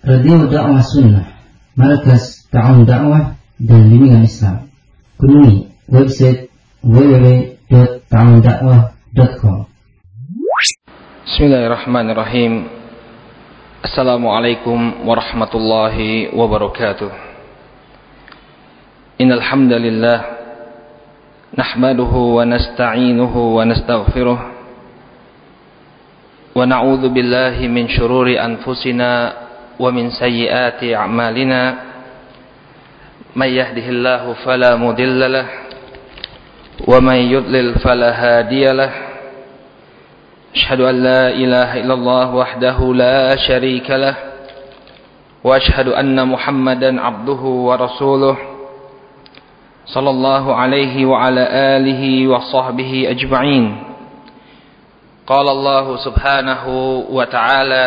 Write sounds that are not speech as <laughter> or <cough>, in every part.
Radio Dakwah Sunnah. Markas Ta'awun Dakwah dan Bimbingan Islam. Kunjungi website www.ta'awundakwah.com Bismillahirrahmanirrahim. Assalamualaikum warahmatullahi wabarakatuh. Innal hamdalillah nahmaduhu wa nasta'inuhu wa nastaghfiruh. Wa na'udzu billahi min shururi anfusina ومن سيئات أعمالنا من يهده الله فلا مضل له ومن يضلل فلا هادي له أشهد أن لا إله إلا الله وحده لا شريك له وأشهد أن محمدا عبده ورسوله صلى الله عليه وعلى آله وصحبه أجمعين قال الله سبحانه وتعالى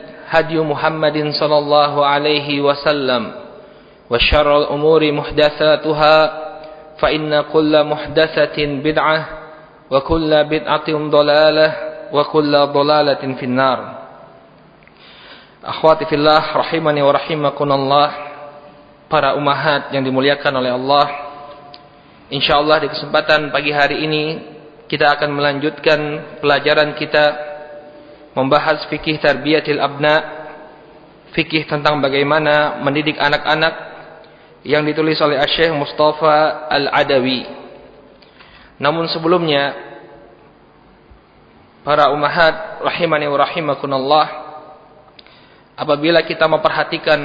هدي محمد صلى الله عليه وسلم وشر الأمور محدثاتها فإن كل محدثة بدعة وكل بدعة ضلالة وكل ضلالة في النار Akhwati fillah rahimani wa rahimakunallah Para umahat yang dimuliakan oleh Allah InsyaAllah di kesempatan pagi hari ini Kita akan melanjutkan pelajaran kita membahas fikih tarbiyatil abna, fikih tentang bagaimana mendidik anak-anak yang ditulis oleh Syekh Mustafa Al-Adawi. Namun sebelumnya para umahat rahimani wa rahimakunallah apabila kita memperhatikan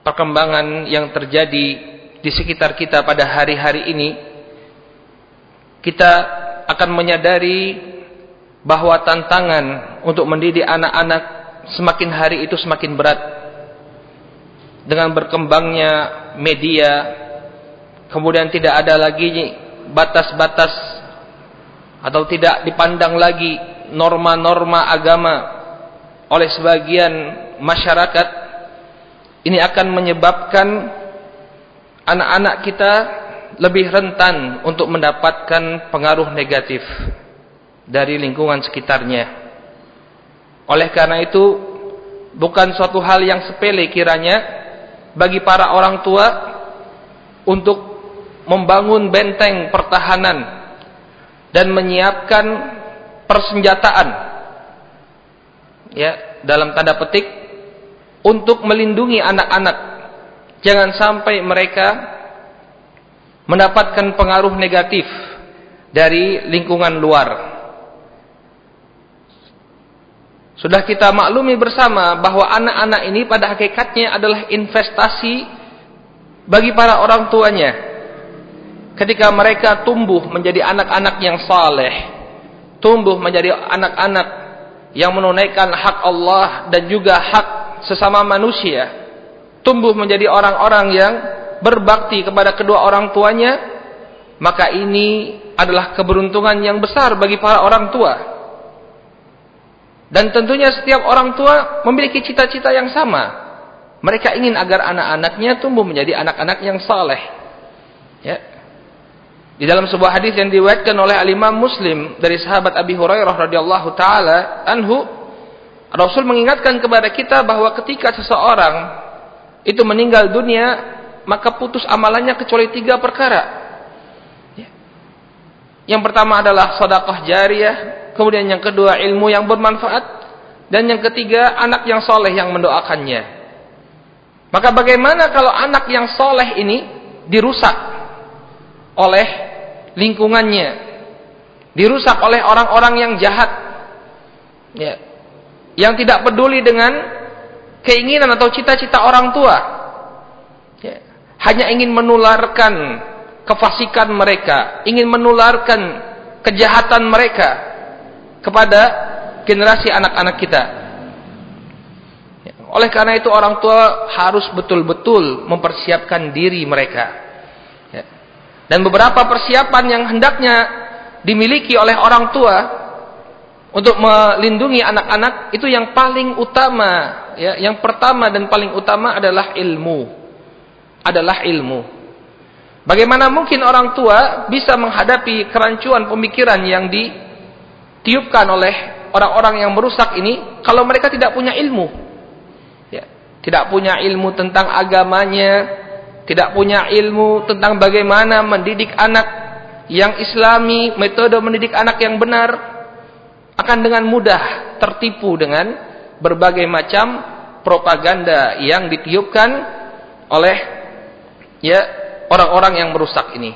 perkembangan yang terjadi di sekitar kita pada hari-hari ini kita akan menyadari bahwa tantangan untuk mendidik anak-anak semakin hari itu semakin berat. Dengan berkembangnya media kemudian tidak ada lagi batas-batas atau tidak dipandang lagi norma-norma agama oleh sebagian masyarakat ini akan menyebabkan anak-anak kita lebih rentan untuk mendapatkan pengaruh negatif dari lingkungan sekitarnya. Oleh karena itu, bukan suatu hal yang sepele kiranya bagi para orang tua untuk membangun benteng pertahanan dan menyiapkan persenjataan ya dalam tanda petik untuk melindungi anak-anak jangan sampai mereka mendapatkan pengaruh negatif dari lingkungan luar Sudah kita maklumi bersama bahwa anak-anak ini pada hakikatnya adalah investasi bagi para orang tuanya. Ketika mereka tumbuh menjadi anak-anak yang saleh, tumbuh menjadi anak-anak yang menunaikan hak Allah dan juga hak sesama manusia, tumbuh menjadi orang-orang yang berbakti kepada kedua orang tuanya, maka ini adalah keberuntungan yang besar bagi para orang tua dan tentunya setiap orang tua memiliki cita-cita yang sama. Mereka ingin agar anak-anaknya tumbuh menjadi anak-anak yang saleh. Ya. Di dalam sebuah hadis yang diriwayatkan oleh Al-Imam Muslim dari sahabat Abi Hurairah radhiyallahu taala anhu, Rasul mengingatkan kepada kita bahwa ketika seseorang itu meninggal dunia, maka putus amalannya kecuali tiga perkara. Ya. Yang pertama adalah sedekah jariyah, kemudian yang kedua ilmu yang bermanfaat, Dan yang ketiga, anak yang soleh yang mendoakannya. Maka bagaimana kalau anak yang soleh ini dirusak oleh lingkungannya, dirusak oleh orang-orang yang jahat, ya, yang tidak peduli dengan keinginan atau cita-cita orang tua, ya, hanya ingin menularkan kefasikan mereka, ingin menularkan kejahatan mereka kepada generasi anak-anak kita. Oleh karena itu orang tua harus betul-betul mempersiapkan diri mereka. Ya. Dan beberapa persiapan yang hendaknya dimiliki oleh orang tua untuk melindungi anak-anak itu yang paling utama, ya, yang pertama dan paling utama adalah ilmu. Adalah ilmu. Bagaimana mungkin orang tua bisa menghadapi kerancuan pemikiran yang ditiupkan oleh orang-orang yang merusak ini kalau mereka tidak punya ilmu? Ya, tidak punya ilmu tentang agamanya, tidak punya ilmu tentang bagaimana mendidik anak yang islami, metode mendidik anak yang benar, akan dengan mudah tertipu dengan berbagai macam propaganda yang ditiupkan oleh ya orang-orang yang merusak ini.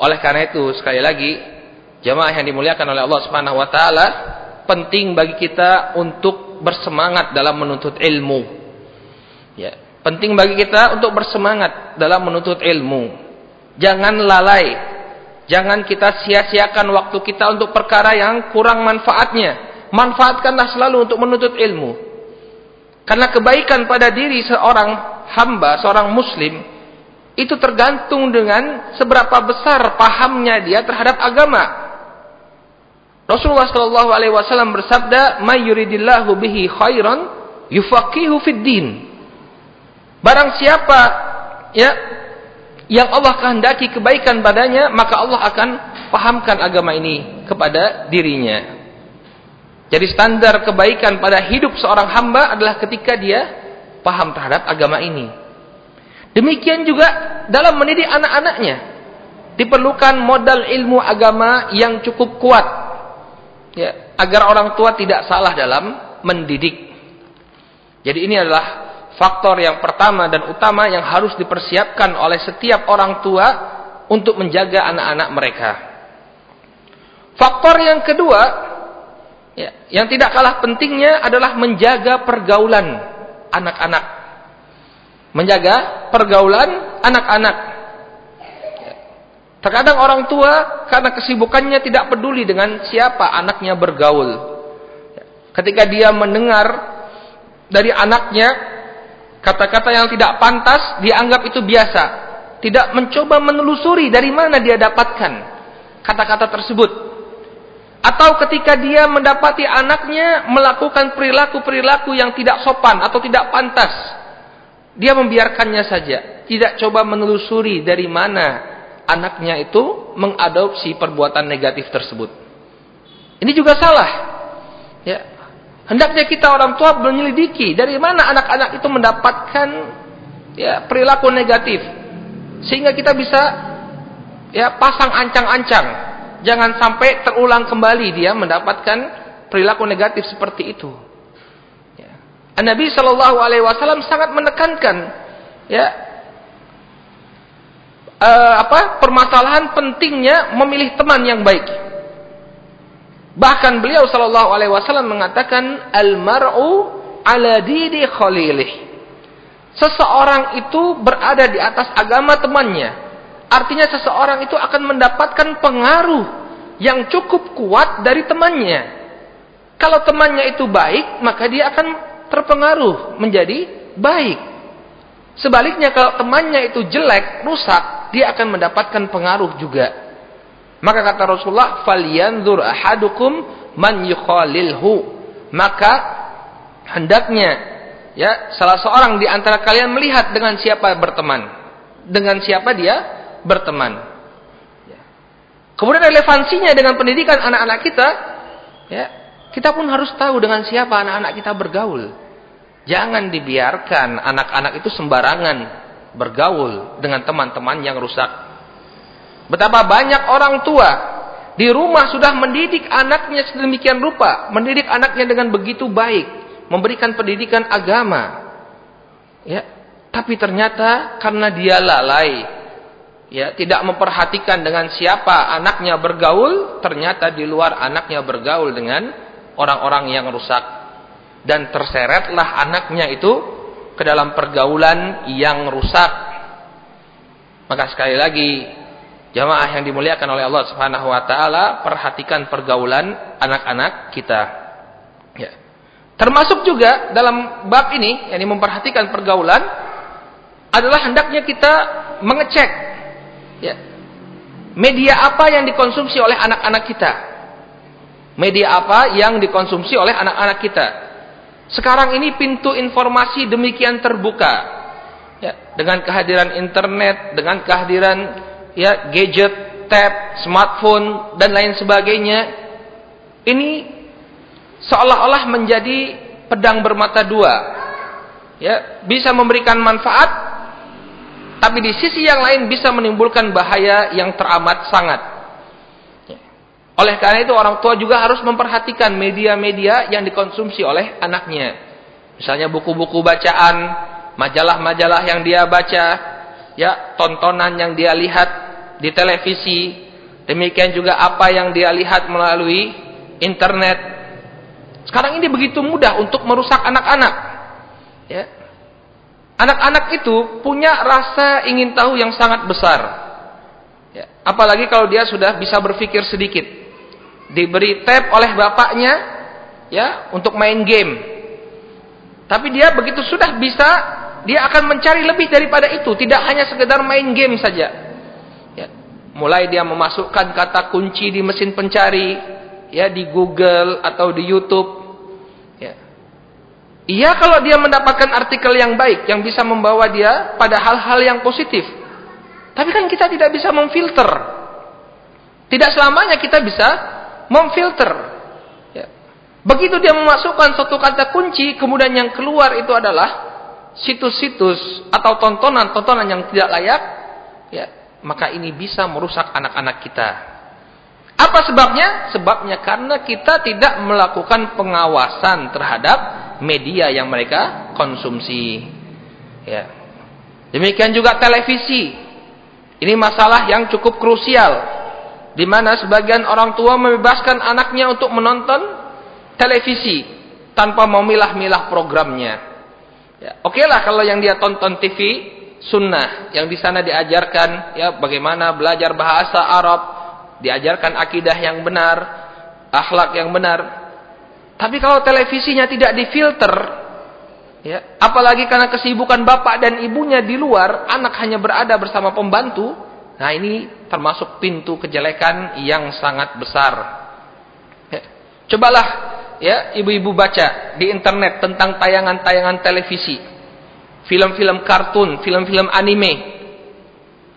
Oleh karena itu, sekali lagi, jamaah yang dimuliakan oleh Allah Subhanahu wa taala, penting bagi kita untuk bersemangat dalam menuntut ilmu. Ya, penting bagi kita untuk bersemangat dalam menuntut ilmu. Jangan lalai. Jangan kita sia-siakan waktu kita untuk perkara yang kurang manfaatnya. Manfaatkanlah selalu untuk menuntut ilmu. Karena kebaikan pada diri seorang hamba, seorang muslim itu tergantung dengan seberapa besar pahamnya dia terhadap agama. Rasulullah Shallallahu Alaihi Wasallam bersabda, "Mayuridillahu bihi khairan yufaqihu fid din." Barang siapa ya yang Allah kehendaki kebaikan padanya, maka Allah akan pahamkan agama ini kepada dirinya. Jadi standar kebaikan pada hidup seorang hamba adalah ketika dia paham terhadap agama ini. Demikian juga dalam mendidik anak-anaknya. Diperlukan modal ilmu agama yang cukup kuat. Ya, agar orang tua tidak salah dalam mendidik. Jadi ini adalah faktor yang pertama dan utama yang harus dipersiapkan oleh setiap orang tua untuk menjaga anak-anak mereka. Faktor yang kedua, ya, yang tidak kalah pentingnya adalah menjaga pergaulan anak-anak menjaga pergaulan anak-anak. Terkadang orang tua karena kesibukannya tidak peduli dengan siapa anaknya bergaul. Ketika dia mendengar dari anaknya kata-kata yang tidak pantas, dianggap itu biasa. Tidak mencoba menelusuri dari mana dia dapatkan kata-kata tersebut. Atau ketika dia mendapati anaknya melakukan perilaku-perilaku yang tidak sopan atau tidak pantas, dia membiarkannya saja, tidak coba menelusuri dari mana anaknya itu mengadopsi perbuatan negatif tersebut. Ini juga salah. Ya. Hendaknya kita orang tua menyelidiki dari mana anak-anak itu mendapatkan ya perilaku negatif sehingga kita bisa ya pasang ancang-ancang. Jangan sampai terulang kembali dia mendapatkan perilaku negatif seperti itu. Nabi Shallallahu Alaihi Wasallam sangat menekankan ya uh, apa permasalahan pentingnya memilih teman yang baik. Bahkan beliau Shallallahu Alaihi Wasallam mengatakan al mar'u ala didi khalilih. Seseorang itu berada di atas agama temannya. Artinya seseorang itu akan mendapatkan pengaruh yang cukup kuat dari temannya. Kalau temannya itu baik, maka dia akan terpengaruh menjadi baik. Sebaliknya kalau temannya itu jelek, rusak, dia akan mendapatkan pengaruh juga. Maka kata Rasulullah, "Falyanzur ahadukum man yukhalilhu." Maka hendaknya ya salah seorang di antara kalian melihat dengan siapa berteman, dengan siapa dia berteman. Ya. Kemudian relevansinya dengan pendidikan anak-anak kita, ya, kita pun harus tahu dengan siapa anak-anak kita bergaul. Jangan dibiarkan anak-anak itu sembarangan bergaul dengan teman-teman yang rusak. Betapa banyak orang tua di rumah sudah mendidik anaknya sedemikian rupa, mendidik anaknya dengan begitu baik, memberikan pendidikan agama. Ya, tapi ternyata karena dia lalai, ya, tidak memperhatikan dengan siapa anaknya bergaul, ternyata di luar anaknya bergaul dengan orang-orang yang rusak dan terseretlah anaknya itu ke dalam pergaulan yang rusak. Maka sekali lagi Jamaah yang dimuliakan oleh Allah Subhanahu wa taala, perhatikan pergaulan anak-anak kita. Ya. Termasuk juga dalam bab ini, yakni memperhatikan pergaulan adalah hendaknya kita mengecek ya. Media apa yang dikonsumsi oleh anak-anak kita? Media apa yang dikonsumsi oleh anak-anak kita? Sekarang ini pintu informasi demikian terbuka. Ya, dengan kehadiran internet, dengan kehadiran ya gadget, tab, smartphone dan lain sebagainya ini seolah-olah menjadi pedang bermata dua. Ya, bisa memberikan manfaat tapi di sisi yang lain bisa menimbulkan bahaya yang teramat sangat. Oleh karena itu orang tua juga harus memperhatikan media-media yang dikonsumsi oleh anaknya. Misalnya buku-buku bacaan, majalah-majalah yang dia baca, ya, tontonan yang dia lihat di televisi, demikian juga apa yang dia lihat melalui internet. Sekarang ini begitu mudah untuk merusak anak-anak. Ya. Anak-anak itu punya rasa ingin tahu yang sangat besar. Ya. Apalagi kalau dia sudah bisa berpikir sedikit. Diberi tab oleh bapaknya ya untuk main game. Tapi dia begitu sudah bisa, dia akan mencari lebih daripada itu. Tidak hanya sekedar main game saja. Mulai dia memasukkan kata kunci di mesin pencari, ya di Google atau di YouTube. Ya. Iya kalau dia mendapatkan artikel yang baik yang bisa membawa dia pada hal-hal yang positif. Tapi kan kita tidak bisa memfilter. Tidak selamanya kita bisa memfilter. Ya. Begitu dia memasukkan satu kata kunci, kemudian yang keluar itu adalah situs-situs atau tontonan-tontonan yang tidak layak, ya, maka ini bisa merusak anak-anak kita. Apa sebabnya? Sebabnya karena kita tidak melakukan pengawasan terhadap media yang mereka konsumsi. Ya. Demikian juga televisi. Ini masalah yang cukup krusial di mana sebagian orang tua membebaskan anaknya untuk menonton televisi tanpa memilah-milah programnya. Ya, Oke okay lah kalau yang dia tonton TV sunnah yang di sana diajarkan ya bagaimana belajar bahasa Arab, diajarkan akidah yang benar, akhlak yang benar. Tapi kalau televisinya tidak difilter, ya, apalagi karena kesibukan bapak dan ibunya di luar, anak hanya berada bersama pembantu, nah ini termasuk pintu kejelekan yang sangat besar. Ya, cobalah ya ibu-ibu baca di internet tentang tayangan-tayangan televisi film-film kartun, film-film anime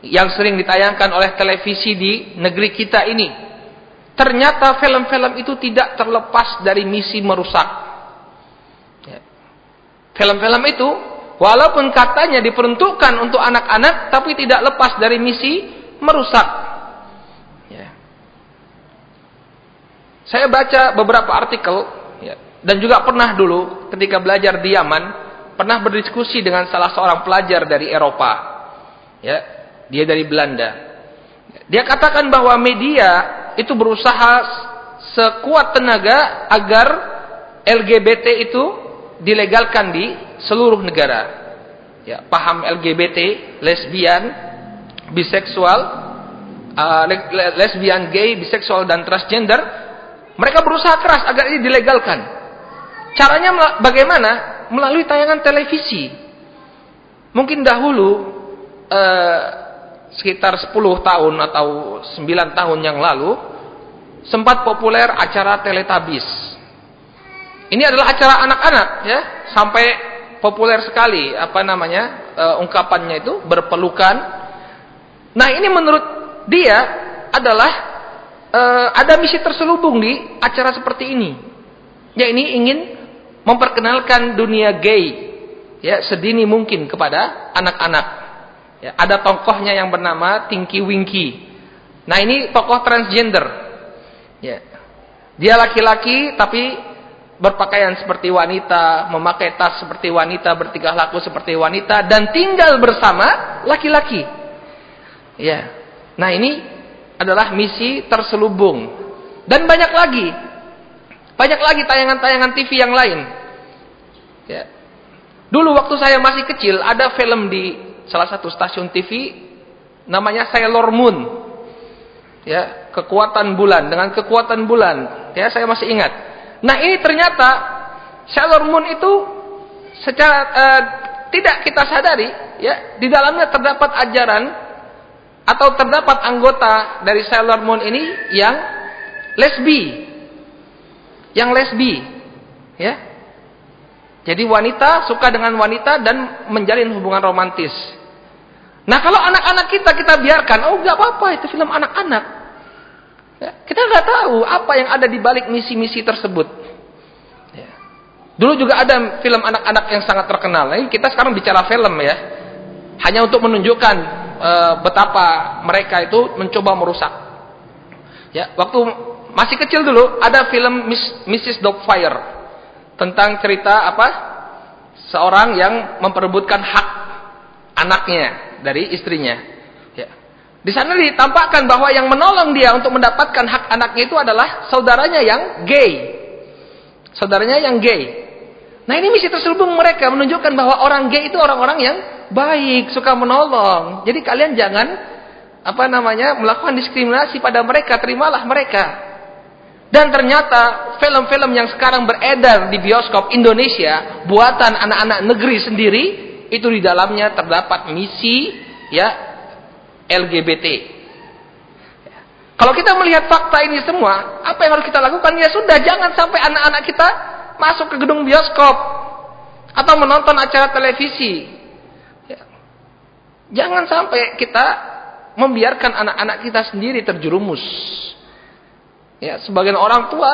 yang sering ditayangkan oleh televisi di negeri kita ini. Ternyata film-film itu tidak terlepas dari misi merusak. Ya. Film-film itu walaupun katanya diperuntukkan untuk anak-anak tapi tidak lepas dari misi merusak. Ya. Saya baca beberapa artikel ya, dan juga pernah dulu ketika belajar di Yaman pernah berdiskusi dengan salah seorang pelajar dari Eropa. Ya, dia dari Belanda. Dia katakan bahwa media itu berusaha sekuat tenaga agar LGBT itu dilegalkan di seluruh negara. Ya, paham LGBT, lesbian, biseksual, uh, lesbian, gay, biseksual dan transgender, mereka berusaha keras agar ini dilegalkan. Caranya bagaimana? melalui tayangan televisi. Mungkin dahulu eh, sekitar 10 tahun atau 9 tahun yang lalu sempat populer acara Teletabis. Ini adalah acara anak-anak ya, sampai populer sekali apa namanya eh, ungkapannya itu berpelukan. Nah, ini menurut dia adalah eh, ada misi terselubung di acara seperti ini. Ya ini ingin memperkenalkan dunia gay ya sedini mungkin kepada anak-anak. Ya, ada tokohnya yang bernama Tinky Winky. Nah, ini tokoh transgender Ya. Dia laki-laki tapi berpakaian seperti wanita, memakai tas seperti wanita, bertingkah laku seperti wanita dan tinggal bersama laki-laki. Ya. Nah, ini adalah misi terselubung. Dan banyak lagi. Banyak lagi tayangan-tayangan TV yang lain. Ya. Dulu waktu saya masih kecil ada film di salah satu stasiun TV namanya Sailor Moon. Ya, kekuatan bulan dengan kekuatan bulan. Ya, saya masih ingat. Nah, ini ternyata Sailor Moon itu secara uh, tidak kita sadari, ya, di dalamnya terdapat ajaran atau terdapat anggota dari Sailor Moon ini yang lesbi. Yang lesbi. Ya. Jadi wanita suka dengan wanita dan menjalin hubungan romantis. Nah kalau anak-anak kita kita biarkan, oh nggak apa-apa itu film anak-anak. Ya, kita nggak tahu apa yang ada di balik misi-misi tersebut. Ya. Dulu juga ada film anak-anak yang sangat terkenal. Nah, kita sekarang bicara film ya, hanya untuk menunjukkan e, betapa mereka itu mencoba merusak. Ya, waktu masih kecil dulu ada film Miss, Mrs. Dogfire tentang cerita apa? Seorang yang memperebutkan hak anaknya dari istrinya. Di sana ditampakkan bahwa yang menolong dia untuk mendapatkan hak anaknya itu adalah saudaranya yang gay. Saudaranya yang gay. Nah ini misi terselubung mereka menunjukkan bahwa orang gay itu orang-orang yang baik, suka menolong. Jadi kalian jangan apa namanya melakukan diskriminasi pada mereka, terimalah mereka. Dan ternyata film-film yang sekarang beredar di bioskop Indonesia buatan anak-anak negeri sendiri itu di dalamnya terdapat misi ya LGBT. Kalau kita melihat fakta ini semua, apa yang harus kita lakukan? Ya sudah, jangan sampai anak-anak kita masuk ke gedung bioskop atau menonton acara televisi. Ya. Jangan sampai kita membiarkan anak-anak kita sendiri terjerumus. Ya, sebagian orang tua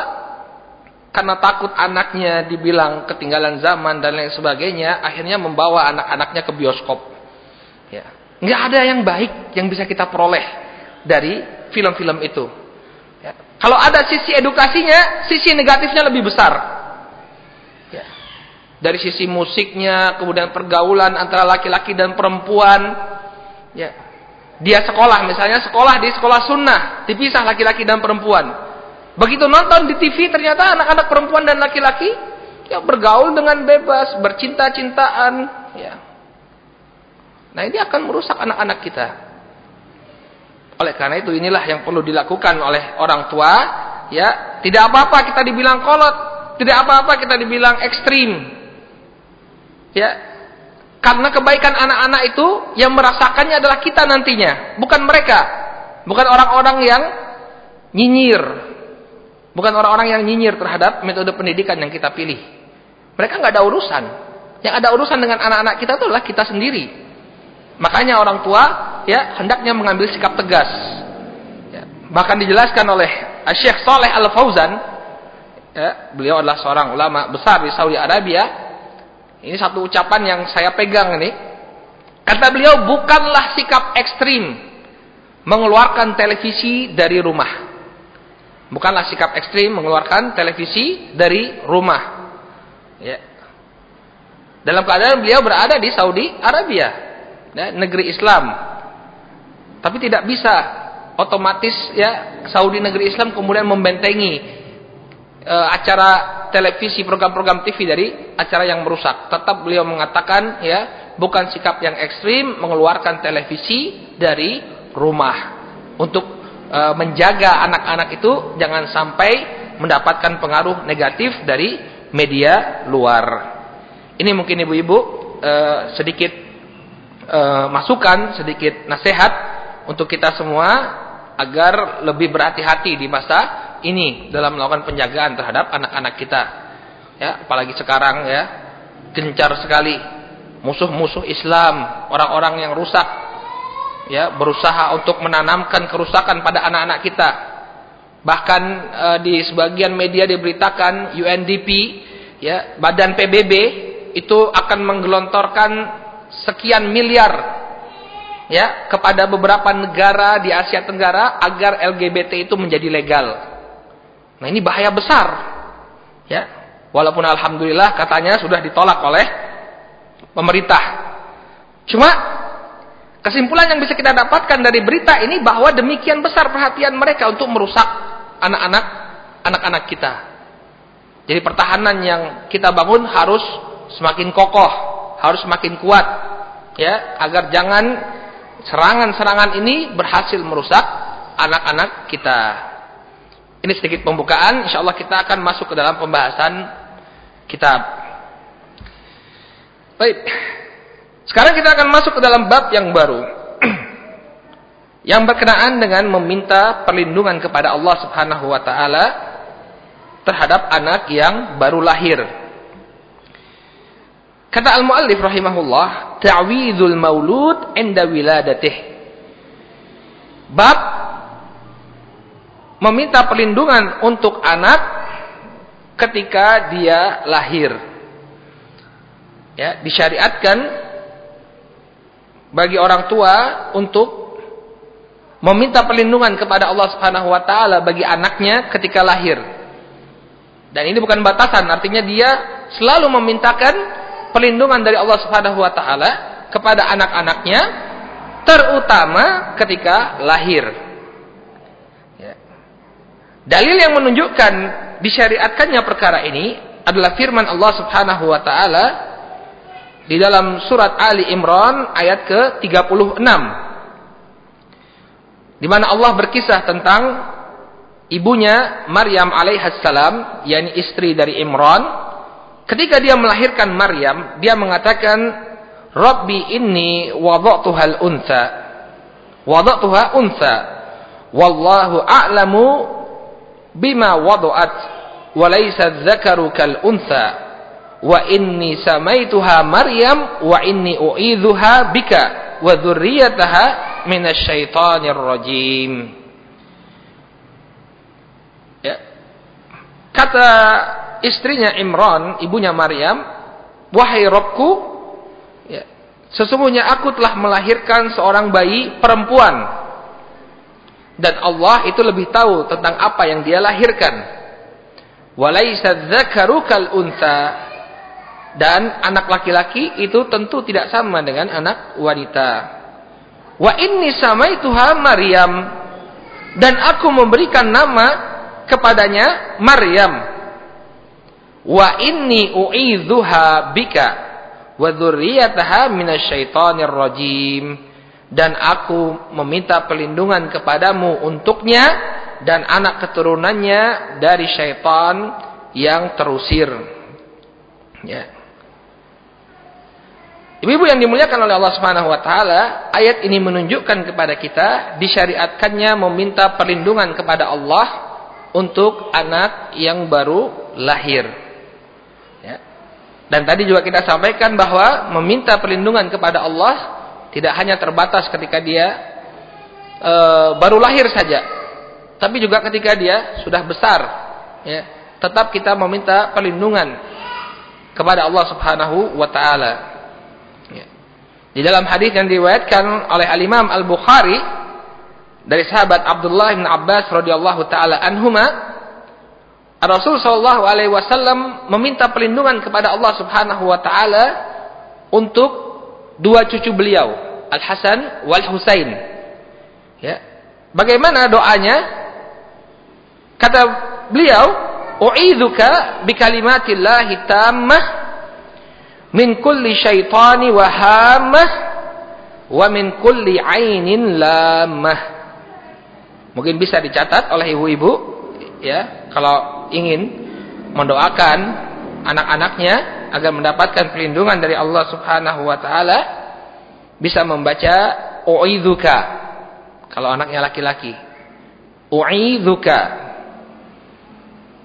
karena takut anaknya dibilang ketinggalan zaman dan lain sebagainya, akhirnya membawa anak-anaknya ke bioskop. Ya. Nggak ada yang baik yang bisa kita peroleh dari film-film itu. Ya. Kalau ada sisi edukasinya, sisi negatifnya lebih besar. Ya. Dari sisi musiknya, kemudian pergaulan antara laki-laki dan perempuan. Ya. Dia sekolah, misalnya sekolah di sekolah sunnah, dipisah laki-laki dan perempuan. Begitu nonton di TV ternyata anak-anak perempuan dan laki-laki ya bergaul dengan bebas, bercinta-cintaan, ya. Nah, ini akan merusak anak-anak kita. Oleh karena itu inilah yang perlu dilakukan oleh orang tua, ya. Tidak apa-apa kita dibilang kolot, tidak apa-apa kita dibilang ekstrim. Ya. Karena kebaikan anak-anak itu yang merasakannya adalah kita nantinya, bukan mereka. Bukan orang-orang yang nyinyir, Bukan orang-orang yang nyinyir terhadap metode pendidikan yang kita pilih. Mereka nggak ada urusan. Yang ada urusan dengan anak-anak kita itu adalah kita sendiri. Makanya orang tua ya hendaknya mengambil sikap tegas. Ya, bahkan dijelaskan oleh Syekh Saleh Al Fauzan, ya, beliau adalah seorang ulama besar di Saudi Arabia. Ini satu ucapan yang saya pegang ini. Kata beliau bukanlah sikap ekstrim mengeluarkan televisi dari rumah. Bukanlah sikap ekstrim mengeluarkan televisi dari rumah. Ya. Dalam keadaan beliau berada di Saudi Arabia, ya, negeri Islam. Tapi tidak bisa otomatis ya Saudi negeri Islam kemudian membentengi e, acara televisi program-program TV dari acara yang merusak. Tetap beliau mengatakan ya bukan sikap yang ekstrim mengeluarkan televisi dari rumah untuk e, menjaga anak-anak itu jangan sampai mendapatkan pengaruh negatif dari media luar. Ini mungkin ibu-ibu e, sedikit e, masukan, sedikit nasihat untuk kita semua agar lebih berhati-hati di masa ini dalam melakukan penjagaan terhadap anak-anak kita. Ya, apalagi sekarang ya, gencar sekali musuh-musuh Islam, orang-orang yang rusak ya berusaha untuk menanamkan kerusakan pada anak-anak kita. Bahkan e, di sebagian media diberitakan UNDP ya, Badan PBB itu akan menggelontorkan sekian miliar ya kepada beberapa negara di Asia Tenggara agar LGBT itu menjadi legal. Nah, ini bahaya besar. Ya. Walaupun alhamdulillah katanya sudah ditolak oleh pemerintah. Cuma kesimpulan yang bisa kita dapatkan dari berita ini bahwa demikian besar perhatian mereka untuk merusak anak-anak anak-anak kita. Jadi pertahanan yang kita bangun harus semakin kokoh, harus semakin kuat ya, agar jangan serangan-serangan ini berhasil merusak anak-anak kita. Ini sedikit pembukaan, insya Allah kita akan masuk ke dalam pembahasan kitab. Baik. Sekarang kita akan masuk ke dalam bab yang baru. <clears throat> yang berkenaan dengan meminta perlindungan kepada Allah Subhanahu wa taala terhadap anak yang baru lahir. Kata al-muallif rahimahullah, ta'widul maulud inda wiladatih. Bab meminta perlindungan untuk anak ketika dia lahir. Ya, disyariatkan bagi orang tua untuk meminta perlindungan kepada Allah Subhanahu wa taala bagi anaknya ketika lahir. Dan ini bukan batasan, artinya dia selalu memintakan perlindungan dari Allah Subhanahu wa taala kepada anak-anaknya terutama ketika lahir. Dalil yang menunjukkan disyariatkannya perkara ini adalah firman Allah Subhanahu wa taala di dalam surat Ali Imran ayat ke-36. Di mana Allah berkisah tentang ibunya Maryam alaihissalam, yakni istri dari Imran. Ketika dia melahirkan Maryam, dia mengatakan, "Rabbi inni wada'tuha al-untha." Wada'tuha untha. Wallahu a'lamu bima wadu'at wa laysa dzakaru kal untha wa inni samaituha maryam wa inni u'idzuha bika wa dzurriyyataha minasyaitonir rajim ya kata istrinya Imran ibunya Maryam wahai Rabbku ya sesungguhnya aku telah melahirkan seorang bayi perempuan dan Allah itu lebih tahu tentang apa yang dia lahirkan. Walaisa unsa. Dan anak laki-laki itu tentu tidak sama dengan anak wanita. Wa inni samaituha Maryam. Dan aku memberikan nama kepadanya Maryam. Wa inni u'idzuha bika wa dzurriyyataha minasyaitonir rajim dan aku meminta perlindungan kepadamu untuknya dan anak keturunannya dari syaitan yang terusir. Ya. Ibu-ibu yang dimuliakan oleh Allah Subhanahu wa taala, ayat ini menunjukkan kepada kita disyariatkannya meminta perlindungan kepada Allah untuk anak yang baru lahir. Dan tadi juga kita sampaikan bahwa meminta perlindungan kepada Allah tidak hanya terbatas ketika dia e, baru lahir saja, tapi juga ketika dia sudah besar, ya, tetap kita meminta perlindungan kepada Allah Subhanahu wa taala. Ya. Di dalam hadis yang diriwayatkan oleh Al Imam Al Bukhari dari sahabat Abdullah bin Abbas radhiyallahu taala anhuma Rasul sallallahu alaihi wasallam meminta perlindungan kepada Allah Subhanahu wa taala untuk dua cucu beliau, Al Hasan wal Husain. Ya. Bagaimana doanya? Kata beliau, "U'idzuka bi kalimatillahi tammah min kulli syaitani wa hammah wa min kulli ainin lamah." Mungkin bisa dicatat oleh ibu-ibu ya, kalau ingin mendoakan anak-anaknya agar mendapatkan perlindungan dari Allah Subhanahu wa taala bisa membaca u'idzuka kalau anaknya laki-laki. U'idzuka.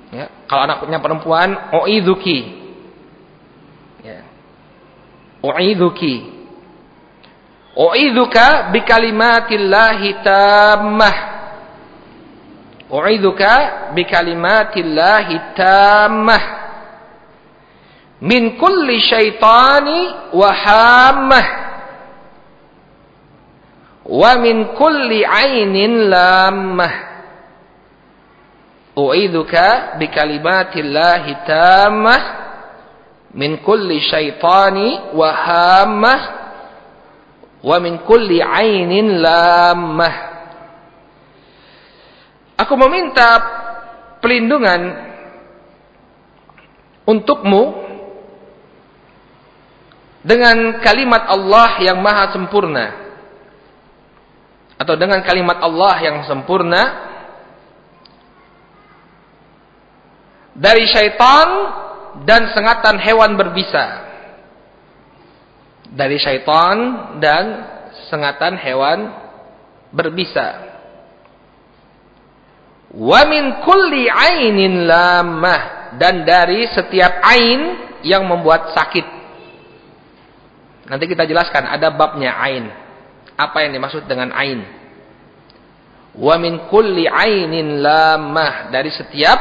Ya, kalau anaknya perempuan u'idzuki. Ya. U'idzuki. U'idzuka bi tammah. أعيذك بكلمات الله التامة. من كل شيطان وحامة. ومن كل عين لامة. أعيذك بكلمات الله التامة. من كل شيطان وحامة. ومن كل عين لامة. Aku meminta pelindungan untukmu dengan kalimat Allah yang maha sempurna. Atau dengan kalimat Allah yang sempurna. Dari syaitan dan sengatan hewan berbisa. Dari syaitan dan sengatan hewan berbisa wa min kulli ainin lamah dan dari setiap ain yang membuat sakit Nanti kita jelaskan ada babnya ain. Apa yang dimaksud dengan ain? Wa min kulli ainin lamah dari setiap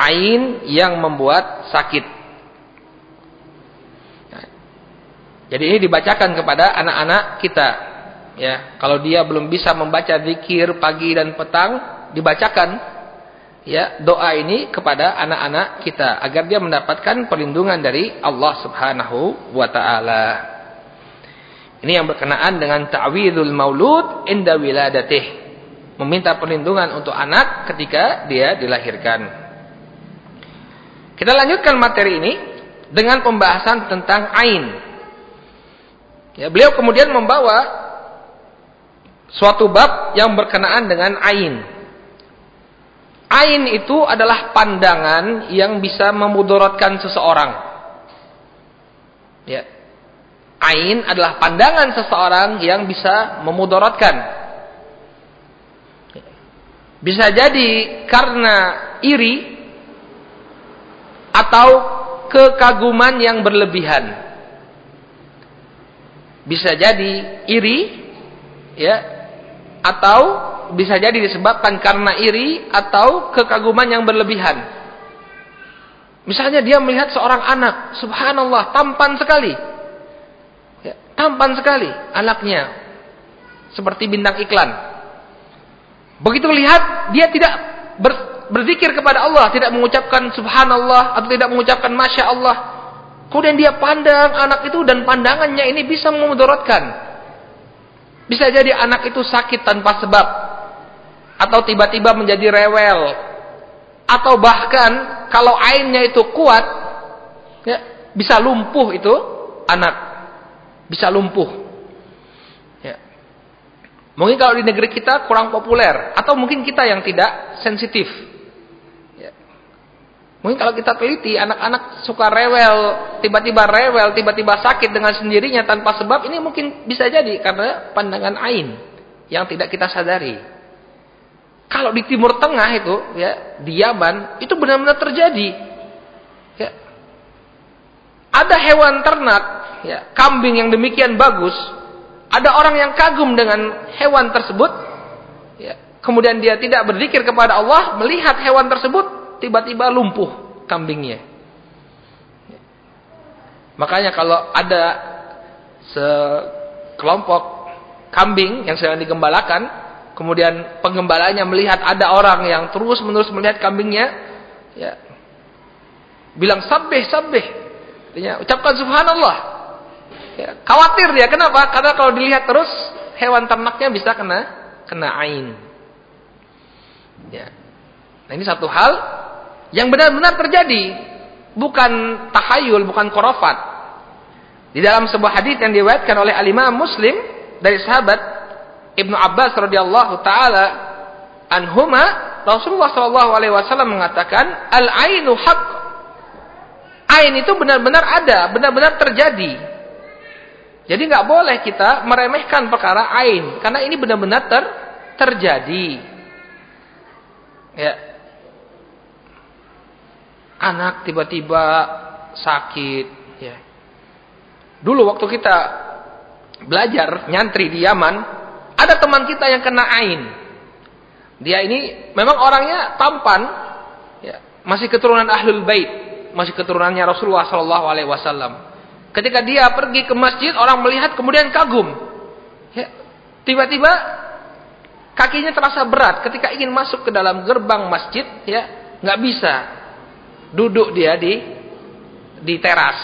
ain yang membuat sakit. jadi ini dibacakan kepada anak-anak kita. Ya, kalau dia belum bisa membaca zikir pagi dan petang, dibacakan ya doa ini kepada anak-anak kita agar dia mendapatkan perlindungan dari Allah Subhanahu wa taala. Ini yang berkenaan dengan ta'widul maulud inda wiladatih. Meminta perlindungan untuk anak ketika dia dilahirkan. Kita lanjutkan materi ini dengan pembahasan tentang ain. Ya, beliau kemudian membawa suatu bab yang berkenaan dengan ain. Ain itu adalah pandangan yang bisa memudaratkan seseorang. Ya, Ain adalah pandangan seseorang yang bisa memudaratkan. Bisa jadi karena iri atau kekaguman yang berlebihan. Bisa jadi iri ya atau bisa jadi disebabkan karena iri atau kekaguman yang berlebihan. Misalnya dia melihat seorang anak, subhanallah, tampan sekali. Tampan sekali anaknya. Seperti bintang iklan. Begitu lihat, dia tidak ber, berzikir kepada Allah. Tidak mengucapkan subhanallah atau tidak mengucapkan masya Allah. Kemudian dia pandang anak itu dan pandangannya ini bisa memudaratkan. Bisa jadi anak itu sakit tanpa sebab. Atau tiba-tiba menjadi rewel. Atau bahkan kalau ainnya itu kuat. Ya, bisa lumpuh itu anak bisa lumpuh. Ya. Mungkin kalau di negeri kita kurang populer atau mungkin kita yang tidak sensitif. Ya. Mungkin kalau kita teliti anak-anak suka rewel, tiba-tiba rewel, tiba-tiba sakit dengan sendirinya tanpa sebab ini mungkin bisa jadi karena pandangan ain yang tidak kita sadari. Kalau di Timur Tengah itu ya, di Yaman itu benar-benar terjadi. Ya. Ada hewan ternak ya, kambing yang demikian bagus, ada orang yang kagum dengan hewan tersebut, ya, kemudian dia tidak berzikir kepada Allah, melihat hewan tersebut, tiba-tiba lumpuh kambingnya. Ya. Makanya kalau ada sekelompok kambing yang sedang digembalakan, kemudian penggembalanya melihat ada orang yang terus-menerus melihat kambingnya, ya, bilang sabeh sabeh, artinya ucapkan subhanallah. Ya, khawatir dia. Kenapa? Karena kalau dilihat terus hewan ternaknya bisa kena kena ain. Ya. Nah, ini satu hal yang benar-benar terjadi, bukan tahayul, bukan korofat. Di dalam sebuah hadis yang diriwayatkan oleh Al-Imam Muslim dari sahabat Ibnu Abbas radhiyallahu taala anhuma Rasulullah shallallahu alaihi wasallam mengatakan al-ainu haq. Ain itu benar-benar ada, benar-benar terjadi. Jadi nggak boleh kita meremehkan perkara ain karena ini benar-benar ter terjadi. Ya. Anak tiba-tiba sakit ya. Dulu waktu kita belajar nyantri di Yaman, ada teman kita yang kena ain. Dia ini memang orangnya tampan, ya, masih keturunan Ahlul Bait, masih keturunannya Rasulullah Shallallahu alaihi wasallam. Ketika dia pergi ke masjid, orang melihat kemudian kagum. Ya, tiba-tiba kakinya terasa berat ketika ingin masuk ke dalam gerbang masjid, ya, nggak bisa. Duduk dia di di teras.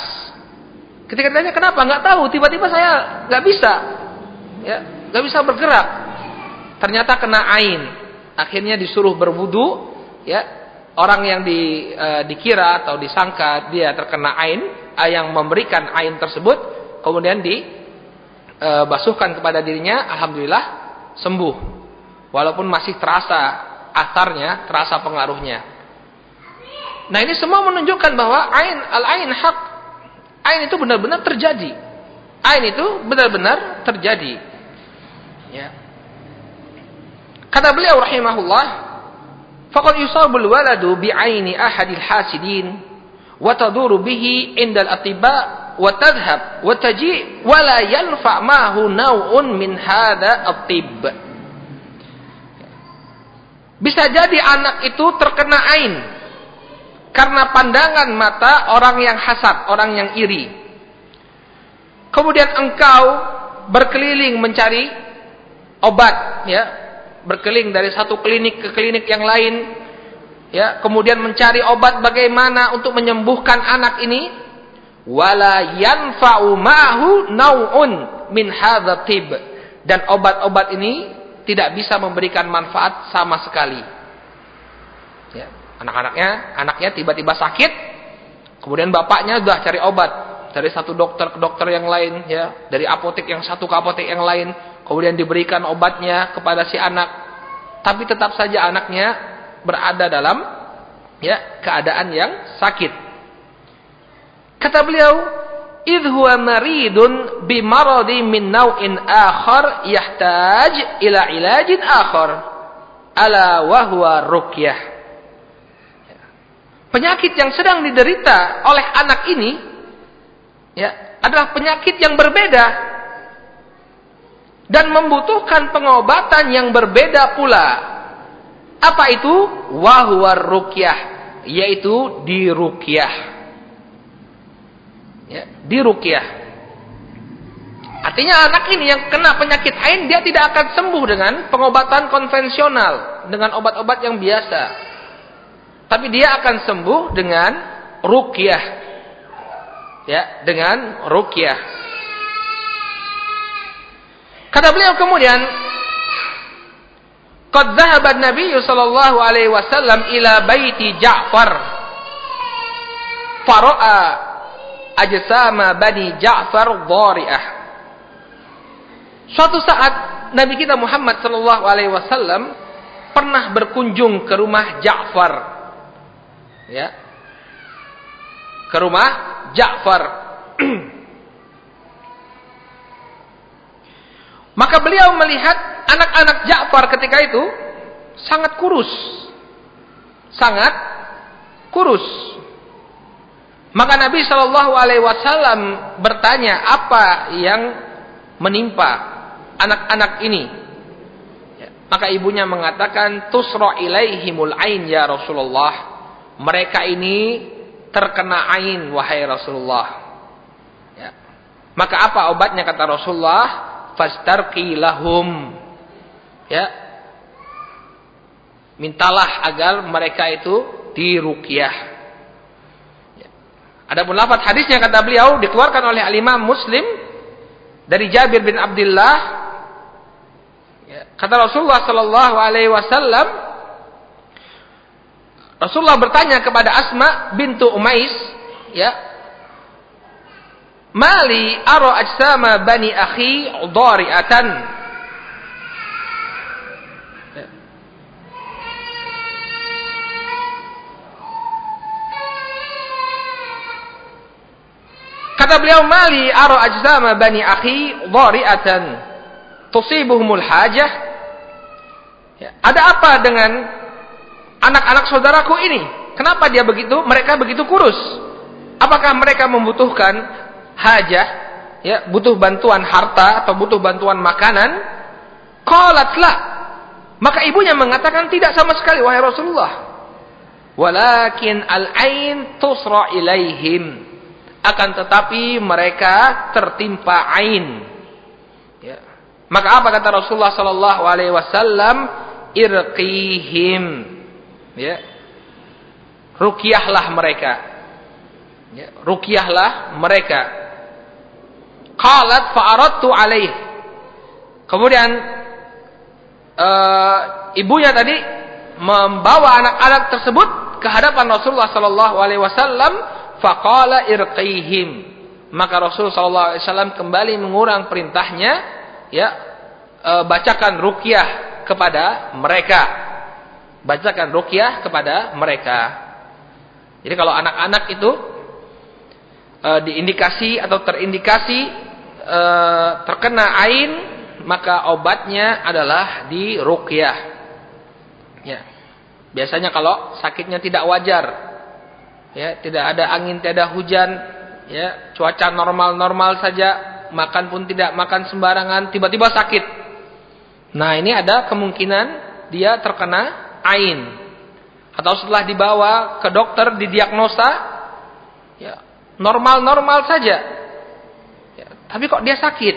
Ketika ditanya kenapa, nggak tahu. Tiba-tiba saya nggak bisa, ya, nggak bisa bergerak. Ternyata kena ain. Akhirnya disuruh berwudu, ya. Orang yang di, e, dikira atau disangka dia terkena ain, yang memberikan ain tersebut, kemudian dibasuhkan e, kepada dirinya, alhamdulillah sembuh. Walaupun masih terasa asarnya, terasa pengaruhnya. Nah ini semua menunjukkan bahwa ain al-ain hak. Ain itu benar-benar terjadi. Ain itu benar-benar terjadi. Ya. Kata beliau rahimahullah, "Faqad yusabul waladu bi'aini ahadil hasidin wa taduru bihi indal atibba wa tadhhab wa taji wa la yanfa ma'hu naw'un min hadha at-tibb." Bisa jadi anak itu terkena ain karena pandangan mata orang yang hasad, orang yang iri. Kemudian engkau berkeliling mencari obat, ya, berkeliling dari satu klinik ke klinik yang lain, ya, kemudian mencari obat bagaimana untuk menyembuhkan anak ini, wala yanfa'u ma'hu nau'un min hadza dan obat-obat ini tidak bisa memberikan manfaat sama sekali. Ya, anak-anaknya, anaknya tiba-tiba sakit, kemudian bapaknya sudah cari obat dari satu dokter ke dokter yang lain, ya, dari apotek yang satu ke apotek yang lain, kemudian diberikan obatnya kepada si anak, tapi tetap saja anaknya berada dalam ya keadaan yang sakit. Kata beliau, idh huwa maridun bimaradi min naw'in akhar yahtaj ila ilajin akhar. Ala wa huwa ruqyah penyakit yang sedang diderita oleh anak ini ya adalah penyakit yang berbeda dan membutuhkan pengobatan yang berbeda pula apa itu wa huwa ruqyah yaitu diruqyah ya, dirukyah. Artinya anak ini yang kena penyakit ain dia tidak akan sembuh dengan pengobatan konvensional, dengan obat-obat yang biasa. Tapi dia akan sembuh dengan rukyah. Ya, dengan rukyah. Kata beliau kemudian, Qad dhahaba Nabi sallallahu alaihi wasallam ila baiti Ja'far. Fara'a ajsama Bani Ja'far dhari'ah. Suatu saat Nabi kita Muhammad sallallahu alaihi wasallam pernah berkunjung ke rumah Ja'far. Ya. Ke rumah Ja'far. <clears throat> Maka beliau melihat anak-anak Ja'far ketika itu sangat kurus. Sangat kurus. Maka Nabi Shallallahu Alaihi Wasallam bertanya apa yang menimpa anak-anak ini. Ya, maka ibunya mengatakan tusro ilaihimul ain ya Rasulullah. Mereka ini terkena ain wahai Rasulullah. Ya. Maka apa obatnya kata Rasulullah? Fastarqi lahum. Ya. Mintalah agar mereka itu diruqyah Adapun lafaz hadisnya kata beliau dikeluarkan oleh al-Imam Muslim dari Jabir bin Abdullah ya, kata Rasulullah sallallahu alaihi wasallam Rasulullah bertanya kepada Asma bintu Umais ya Mali ara ajsama bani akhi dhari'atan Kata beliau, "Mali ara ajzama bani akhi dhari'atan tusibuhumul hajah." Ya, ada apa dengan anak-anak saudaraku ini? Kenapa dia begitu? Mereka begitu kurus. Apakah mereka membutuhkan hajah? Ya, butuh bantuan harta atau butuh bantuan makanan? Qalat la. Maka ibunya mengatakan tidak sama sekali wahai Rasulullah. Walakin al-ain tusra ilaihim akan tetapi mereka tertimpa ain. Ya. Maka apa kata Rasulullah sallallahu alaihi wasallam? Irqihim. Ya. Ruqyahlah mereka. Ya, ruqyahlah mereka. Qalat fa'aradtu alaih. Kemudian uh, ibunya tadi membawa anak-anak tersebut ke hadapan Rasulullah sallallahu alaihi wasallam faqala irqihim. Maka Rasulullah sallallahu alaihi wasallam kembali mengurang perintahnya ya e, bacakan ruqyah kepada mereka. Bacakan ruqyah kepada mereka. Jadi kalau anak-anak itu e, diindikasi atau terindikasi e, terkena ain maka obatnya adalah di ruqyah. Ya. Biasanya kalau sakitnya tidak wajar, ya, tidak ada angin, tidak ada hujan, ya, cuaca normal-normal saja, makan pun tidak makan sembarangan, tiba-tiba sakit. Nah, ini ada kemungkinan dia terkena ain. Atau setelah dibawa ke dokter didiagnosa, ya, normal-normal saja. Ya, tapi kok dia sakit?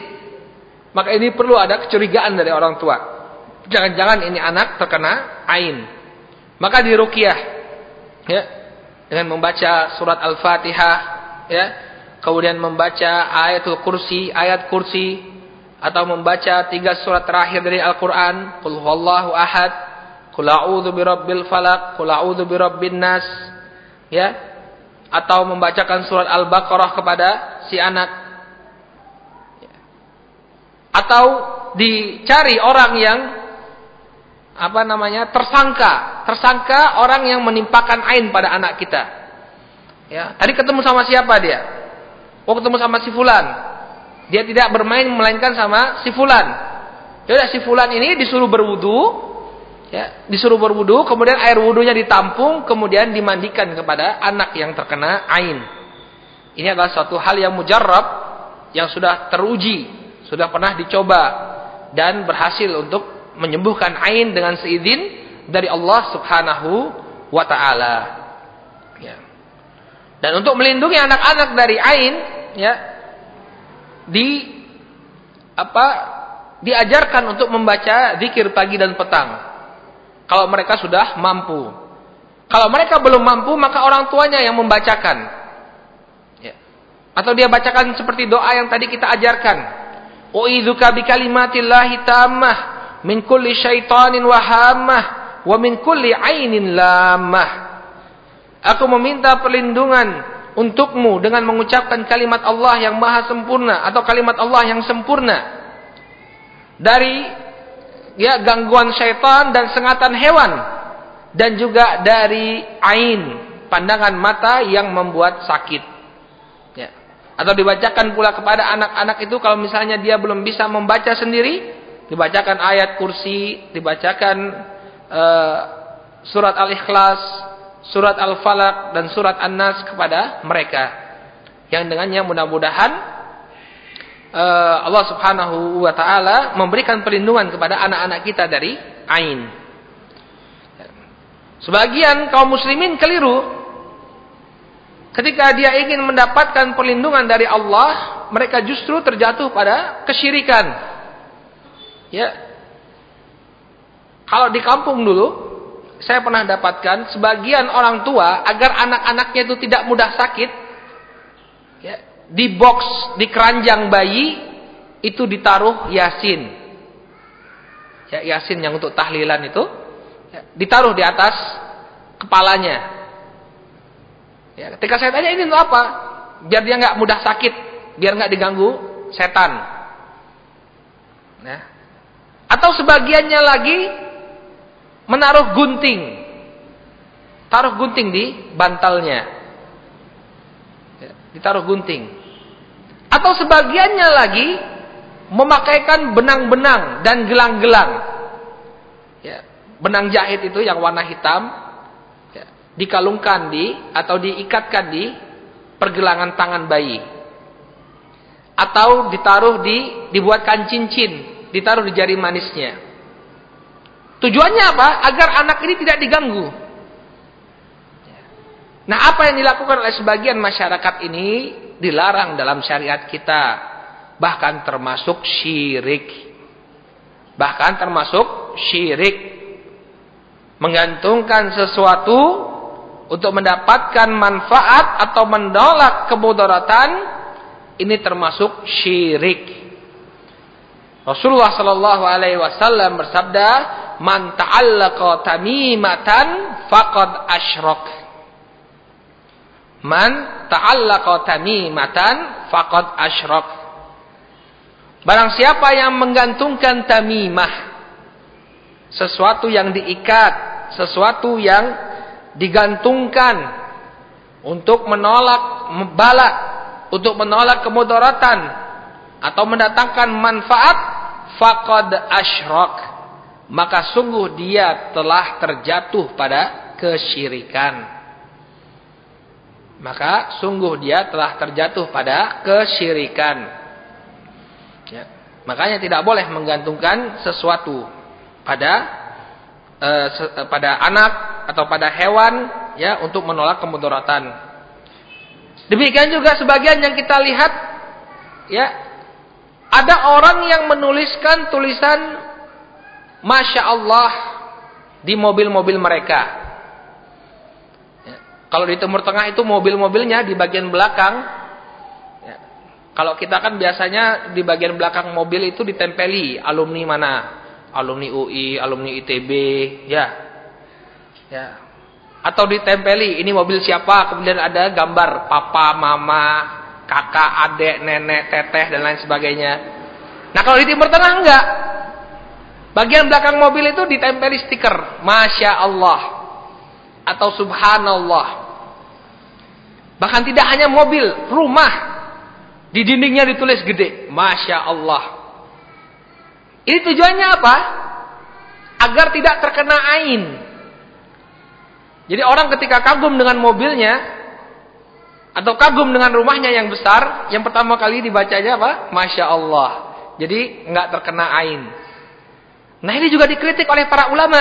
Maka ini perlu ada kecurigaan dari orang tua. Jangan-jangan ini anak terkena ain. Maka diruqyah ya dengan membaca surat Al-Fatihah ya, kemudian membaca ayatul kursi, ayat kursi atau membaca tiga surat terakhir dari Al-Qur'an, Qul ahad, Qul a'udzu birabbil falaq, Qul a'udzu birabbin nas, ya. Atau membacakan surat Al-Baqarah kepada si anak. Atau dicari orang yang apa namanya tersangka. Tersangka orang yang menimpakan ain pada anak kita. Ya. Tadi ketemu sama siapa dia? Oh ketemu sama si fulan. Dia tidak bermain melainkan sama si fulan. Ya si fulan ini disuruh berwudu ya disuruh berwudu kemudian air wudunya ditampung kemudian dimandikan kepada anak yang terkena ain ini adalah suatu hal yang mujarab yang sudah teruji sudah pernah dicoba dan berhasil untuk menyembuhkan ain dengan seizin dari Allah Subhanahu wa taala. Ya. Dan untuk melindungi anak-anak dari ain ya di apa diajarkan untuk membaca zikir pagi dan petang. Kalau mereka sudah mampu. Kalau mereka belum mampu maka orang tuanya yang membacakan. Ya. Atau dia bacakan seperti doa yang tadi kita ajarkan. Uidzuka bikalimatillahi tammah min kulli syaitanin wahamah wa min kulli ainin lamah. Aku meminta perlindungan untukmu dengan mengucapkan kalimat Allah yang maha sempurna atau kalimat Allah yang sempurna dari ya gangguan syaitan dan sengatan hewan dan juga dari ain pandangan mata yang membuat sakit ya. atau dibacakan pula kepada anak-anak itu kalau misalnya dia belum bisa membaca sendiri dibacakan ayat kursi, dibacakan uh, surat Al-Ikhlas, surat Al-Falaq dan surat An-Nas kepada mereka. Yang dengannya mudah-mudahan Allah Subhanahu wa taala memberikan perlindungan kepada anak-anak kita dari ain. Sebagian kaum muslimin keliru Ketika dia ingin mendapatkan perlindungan dari Allah, mereka justru terjatuh pada kesyirikan. Ya. Kalau di kampung dulu, saya pernah dapatkan sebagian orang tua agar anak-anaknya itu tidak mudah sakit, ya, di box, di keranjang bayi itu ditaruh yasin. Ya, yasin yang untuk tahlilan itu ya, ditaruh di atas kepalanya. Ya, ketika saya tanya ini untuk apa? Biar dia nggak mudah sakit, biar nggak diganggu setan. Nah, atau sebagiannya lagi menaruh gunting. Taruh gunting di bantalnya. Ya, ditaruh gunting. Atau sebagiannya lagi memakaikan benang-benang dan gelang-gelang. Ya, benang jahit itu yang warna hitam ya, dikalungkan di atau diikatkan di pergelangan tangan bayi. Atau ditaruh di dibuatkan cincin ditaruh di jari manisnya. Tujuannya apa? Agar anak ini tidak diganggu. Nah, apa yang dilakukan oleh sebagian masyarakat ini dilarang dalam syariat kita, bahkan termasuk syirik. Bahkan termasuk syirik. Menggantungkan sesuatu untuk mendapatkan manfaat atau menolak kemudaratan ini termasuk syirik. Rasulullah sallallahu alaihi wasallam bersabda, "Man ta'allaqa tamimatan faqad asyrak." Man ta'allaqa tamimatan faqad asyrak. Barang siapa yang menggantungkan tamimah, sesuatu yang diikat, sesuatu yang digantungkan untuk menolak bala, untuk menolak kemudaratan atau mendatangkan manfaat, faqad asyrak. Maka sungguh dia telah terjatuh pada kesyirikan. Maka sungguh dia telah terjatuh pada kesyirikan. Ya. Makanya tidak boleh menggantungkan sesuatu pada eh, pada anak atau pada hewan ya untuk menolak kemudaratan. Demikian juga sebagian yang kita lihat ya ada orang yang menuliskan tulisan Masya Allah di mobil-mobil mereka. Kalau di Timur Tengah itu mobil-mobilnya di bagian belakang. Ya. Kalau kita kan biasanya di bagian belakang mobil itu ditempeli alumni mana? Alumni UI, alumni ITB, ya. Ya. Atau ditempeli ini mobil siapa? Kemudian ada gambar papa, mama, kakak, adik, nenek, teteh dan lain sebagainya. Nah kalau di Timur Tengah enggak. Bagian belakang mobil itu ditempeli stiker Masya Allah atau Subhanallah. Bahkan tidak hanya mobil, rumah di dindingnya ditulis gede Masya Allah. Ini tujuannya apa? Agar tidak terkena ain. Jadi orang ketika kagum dengan mobilnya, atau kagum dengan rumahnya yang besar, yang pertama kali dibacanya apa? Masya Allah. Jadi nggak terkena ain. Nah ini juga dikritik oleh para ulama.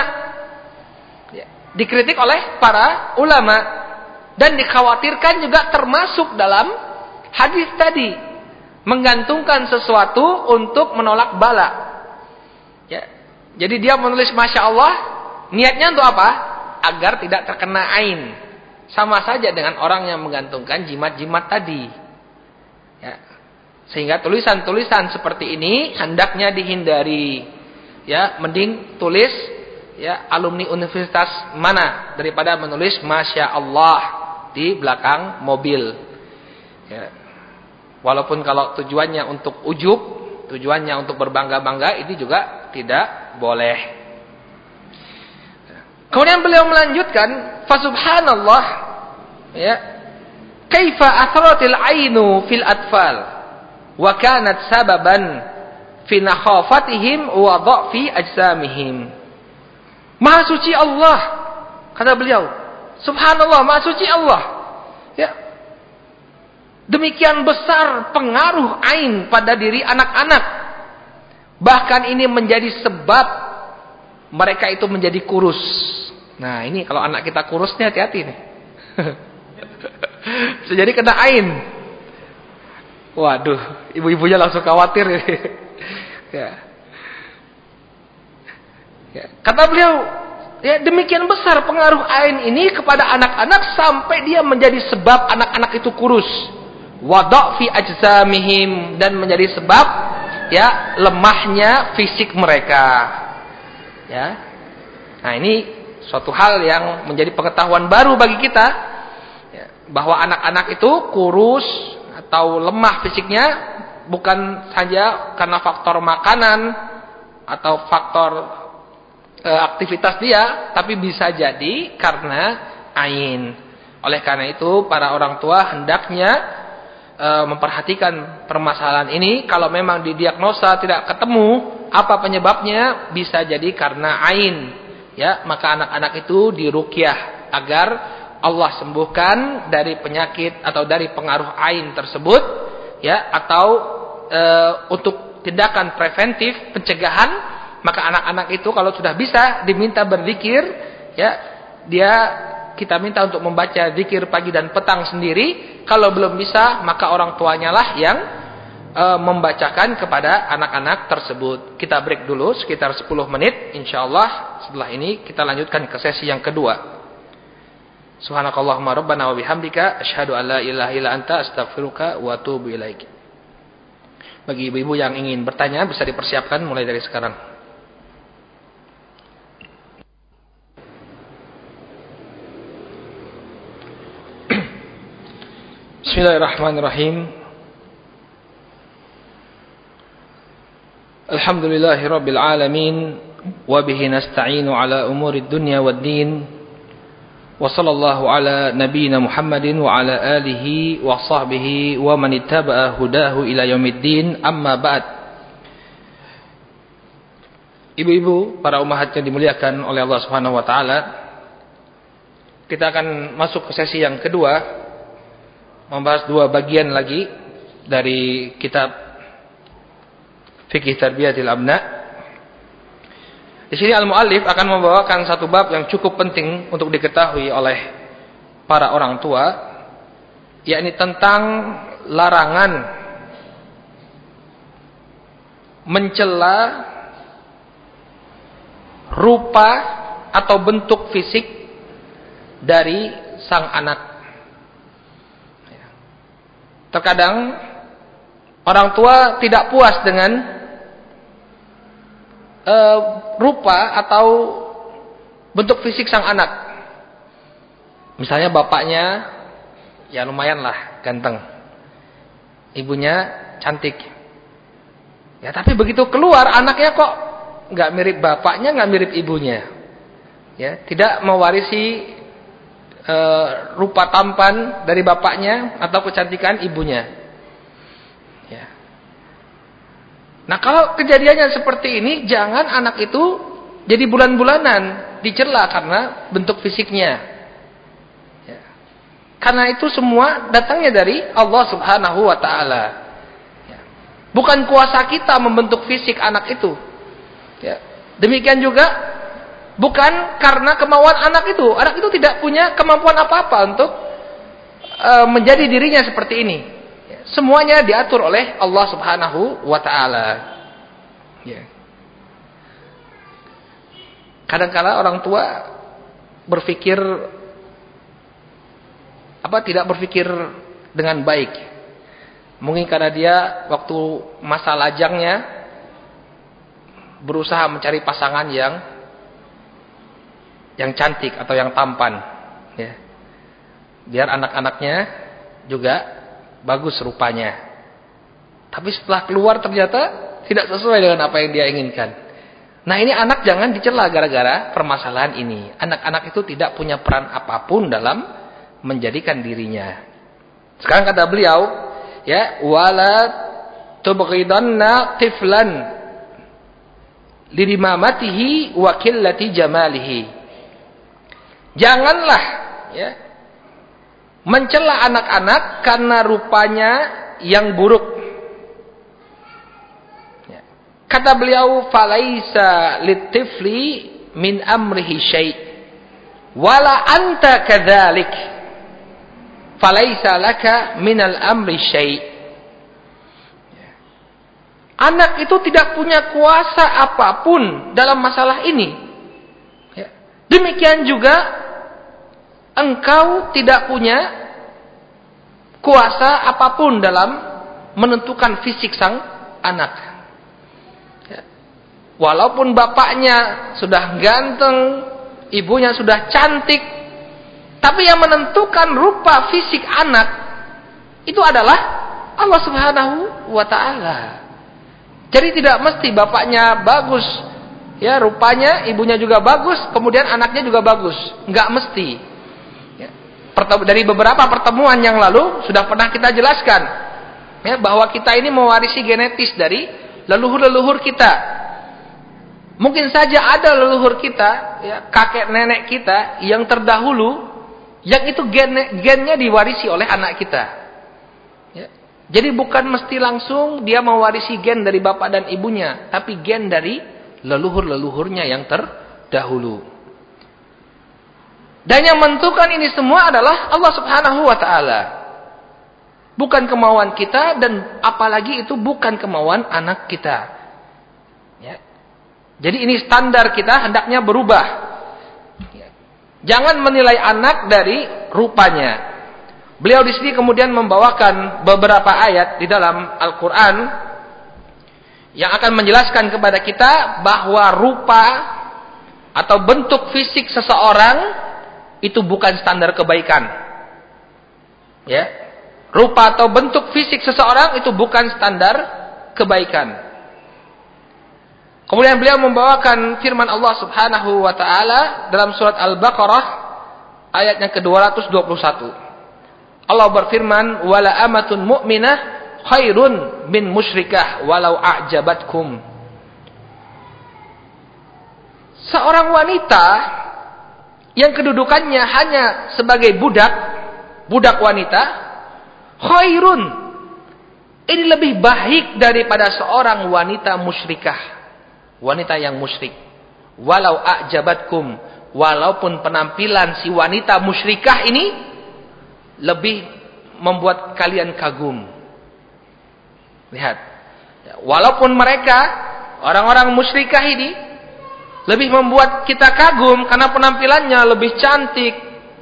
Ya, dikritik oleh para ulama dan dikhawatirkan juga termasuk dalam hadis tadi menggantungkan sesuatu untuk menolak bala. Ya, jadi dia menulis Masya Allah, niatnya untuk apa? Agar tidak terkena ain. Sama saja dengan orang yang menggantungkan jimat-jimat tadi. Ya. Sehingga tulisan-tulisan seperti ini hendaknya dihindari. Ya, mending tulis ya alumni universitas mana daripada menulis Masya Allah di belakang mobil. Ya. Walaupun kalau tujuannya untuk ujub, tujuannya untuk berbangga-bangga, ini juga tidak boleh. Kemudian beliau melanjutkan, "Fasubhanallah ya. Kaifa athratil ainu fil atfal wa kanat sababan fi nakhafatihim wa dha'fi ajsamihim." Maha suci Allah, kata beliau. Subhanallah, maha suci Allah. Ya. Demikian besar pengaruh ain pada diri anak-anak. Bahkan ini menjadi sebab mereka itu menjadi kurus. Nah ini kalau anak kita kurusnya hati-hati nih. <laughs> Bisa kena ain. Waduh, ibu-ibunya langsung khawatir. <laughs> ya. ya. Kata beliau, ya demikian besar pengaruh ain ini kepada anak-anak sampai dia menjadi sebab anak-anak itu kurus. Wadak fi ajzamihim dan menjadi sebab ya lemahnya fisik mereka. Ya. Nah, ini suatu hal yang menjadi pengetahuan baru bagi kita ya, bahwa anak-anak itu kurus atau lemah fisiknya bukan saja karena faktor makanan atau faktor e, aktivitas dia tapi bisa jadi karena ain. Oleh karena itu para orang tua hendaknya e, memperhatikan permasalahan ini. Kalau memang didiagnosa tidak ketemu apa penyebabnya? Bisa jadi karena ain. Ya maka anak-anak itu dirukyah agar Allah sembuhkan dari penyakit atau dari pengaruh ain tersebut ya atau e, untuk tindakan preventif pencegahan maka anak-anak itu kalau sudah bisa diminta berzikir ya dia kita minta untuk membaca zikir pagi dan petang sendiri kalau belum bisa maka orang tuanya lah yang uh, membacakan kepada anak-anak tersebut. Kita break dulu sekitar 10 menit. Insyaallah setelah ini kita lanjutkan ke sesi yang kedua. Subhanakallahumma rabbana wa bihamdika asyhadu an la ilaha illa anta astaghfiruka wa atubu. Bagi ibu-ibu yang ingin bertanya bisa dipersiapkan mulai dari sekarang. Bismillahirrahmanirrahim. Alhamdulillahi Rabbil Alamin. Wabihi nasta'inu ala umuri dunya wa din. Wa sallallahu ala nabiyina Muhammadin Wa ala alihi wa sahbihi Wa man ittaba'a hudahu ila yawmiddin Amma ba'd. Ibu-ibu, para umahat yang dimuliakan oleh Allah Subhanahu wa taala. Kita akan masuk ke sesi yang kedua membahas dua bagian lagi dari kitab fikih tarbiyatil abna. Di sini al-muallif akan membawakan satu bab yang cukup penting untuk diketahui oleh para orang tua, yakni tentang larangan mencela rupa atau bentuk fisik dari sang anak. Terkadang orang tua tidak puas dengan e, rupa atau bentuk fisik sang anak. Misalnya bapaknya ya lumayan lah ganteng. Ibunya cantik. Ya tapi begitu keluar anaknya kok nggak mirip bapaknya, nggak mirip ibunya. Ya, tidak mewarisi e, rupa tampan dari bapaknya atau kecantikan ibunya. Nah kalau kejadiannya seperti ini, jangan anak itu jadi bulan-bulanan dicela karena bentuk fisiknya. Ya. Karena itu semua datangnya dari Allah Subhanahu Wa Taala. Ya. Bukan kuasa kita membentuk fisik anak itu. Ya. Demikian juga bukan karena kemauan anak itu. Anak itu tidak punya kemampuan apa-apa untuk uh, menjadi dirinya seperti ini. Semuanya diatur oleh Allah Subhanahu wa taala. Ya. Kadang-kala orang tua berpikir apa tidak berpikir dengan baik. Mungkin karena dia waktu masa lajangnya berusaha mencari pasangan yang yang cantik atau yang tampan, ya. Biar anak-anaknya juga bagus rupanya. Tapi setelah keluar ternyata tidak sesuai dengan apa yang dia inginkan. Nah ini anak jangan dicela gara-gara permasalahan ini. Anak-anak itu tidak punya peran apa pun dalam menjadikan dirinya. Sekarang kata beliau, ya, wala tubghidanna tiflan lidimamatihi wa qillati jamalihi. Janganlah ya, mencela anak-anak karena rupanya yang buruk. Ya. Kata beliau, "Falaisa litifli min amrihi syai' wala anta kadzalik." Falaisa laka minal amri syai'. Ya. Anak itu tidak punya kuasa apa pun dalam masalah ini. Ya. Demikian juga engkau tidak punya kuasa apa pun dalam menentukan fisik sang anak. Ya. Walaupun bapaknya sudah ganteng, ibunya sudah cantik, tapi yang menentukan rupa fisik anak itu adalah Allah Subhanahu wa taala. Jadi tidak mesti bapaknya bagus, ya rupanya, ibunya juga bagus, kemudian anaknya juga bagus. Enggak mesti dari beberapa pertemuan yang lalu sudah pernah kita jelaskan ya bahwa kita ini mewarisi genetis dari leluhur-leluhur kita. Mungkin saja ada leluhur kita, ya, kakek nenek kita yang terdahulu yang itu gen gennya diwarisi oleh anak kita. Ya. Jadi bukan mesti langsung dia mewarisi gen dari bapak dan ibunya, tapi gen dari leluhur-leluhurnya yang terdahulu. Dan yang menentukan ini semua adalah Allah Subhanahu wa taala. bukan kemauan kita dan apalagi itu bukan kemauan anak kita. Ya. Jadi ini standar kita hendaknya berubah. Ya. Jangan menilai anak dari rupanya. Beliau di sini kemudian membawakan beberapa ayat di dalam Al-Quran yang akan menjelaskan kepada kita bahwa rupa atau bentuk fisik seseorang itu bukan standar kebaikan. Ya. Rupa atau bentuk fisik seseorang itu bukan standar kebaikan. Kemudian beliau membawakan firman Allah Subhanahu wa taala dalam surat Al-Baqarah ayat yang ke-221. Allah berfirman, "Wala amatun mu'minah khairun min musyrikah walau a'jabatkum." Seorang wanita yang kedudukannya hanya sebagai budak, budak wanita, khairun. Ini lebih baik daripada seorang wanita musyrikah. Wanita yang musyrik. Walau a'jabatkum, walaupun penampilan si wanita musyrikah ini lebih membuat kalian kagum. Lihat. Walaupun mereka orang-orang musyrikah ini lebih membuat kita kagum karena penampilannya lebih cantik,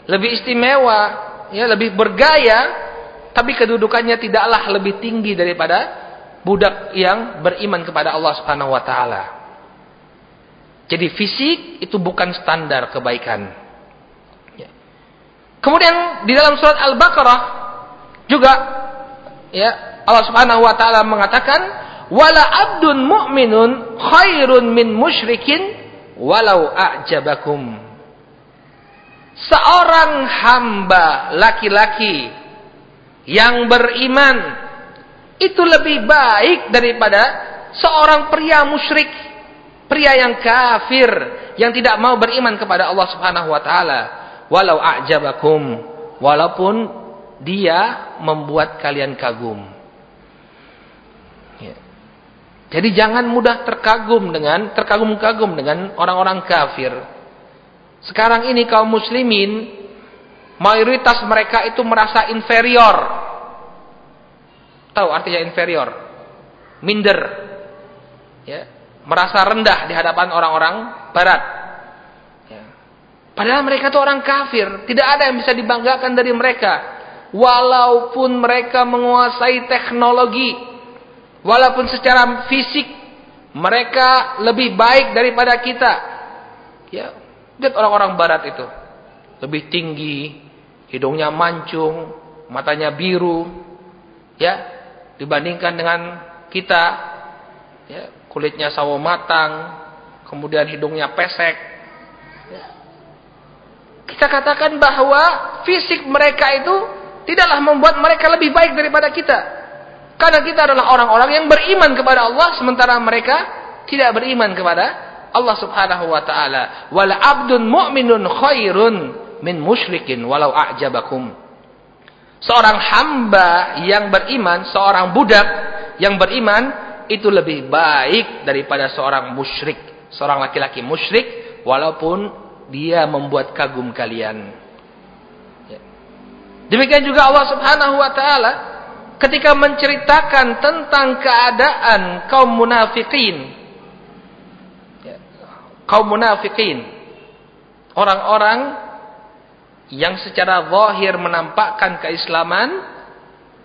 lebih istimewa, ya, lebih bergaya, tapi kedudukannya tidaklah lebih tinggi daripada budak yang beriman kepada Allah Subhanahu wa taala. Jadi fisik itu bukan standar kebaikan. Kemudian di dalam surat Al-Baqarah juga ya Allah Subhanahu wa taala mengatakan wala abdun mu'minun khairun min musyrikin walau a'jabakum. Seorang hamba laki-laki yang beriman itu lebih baik daripada seorang pria musyrik, pria yang kafir yang tidak mau beriman kepada Allah Subhanahu wa taala walau a'jabakum walaupun dia membuat kalian kagum. Ya. Jadi jangan mudah terkagum dengan terkagum-kagum dengan orang-orang kafir. Sekarang ini kaum muslimin mayoritas mereka itu merasa inferior. Tahu artinya inferior? Minder. Ya, merasa rendah di hadapan orang-orang barat. Padahal mereka itu orang kafir. Tidak ada yang bisa dibanggakan dari mereka. Walaupun mereka menguasai teknologi. Walaupun secara fisik. Mereka lebih baik daripada kita. Ya, lihat orang-orang barat itu. Lebih tinggi. Hidungnya mancung. Matanya biru. Ya, dibandingkan dengan kita. Ya, kulitnya sawo matang. Kemudian hidungnya pesek kita katakan bahwa fisik mereka itu tidaklah membuat mereka lebih baik daripada kita. Karena kita adalah orang-orang yang beriman kepada Allah sementara mereka tidak beriman kepada Allah Subhanahu wa taala. Wal abdun mu'minun khairun min musyrikin walau a'jabakum. Seorang hamba yang beriman, seorang budak yang beriman itu lebih baik daripada seorang musyrik, seorang laki-laki musyrik walaupun dia membuat kagum kalian. Ya. Demikian juga Allah Subhanahu wa taala ketika menceritakan tentang keadaan kaum munafikin. Ya. Kaum munafikin. Orang-orang yang secara zahir menampakkan keislaman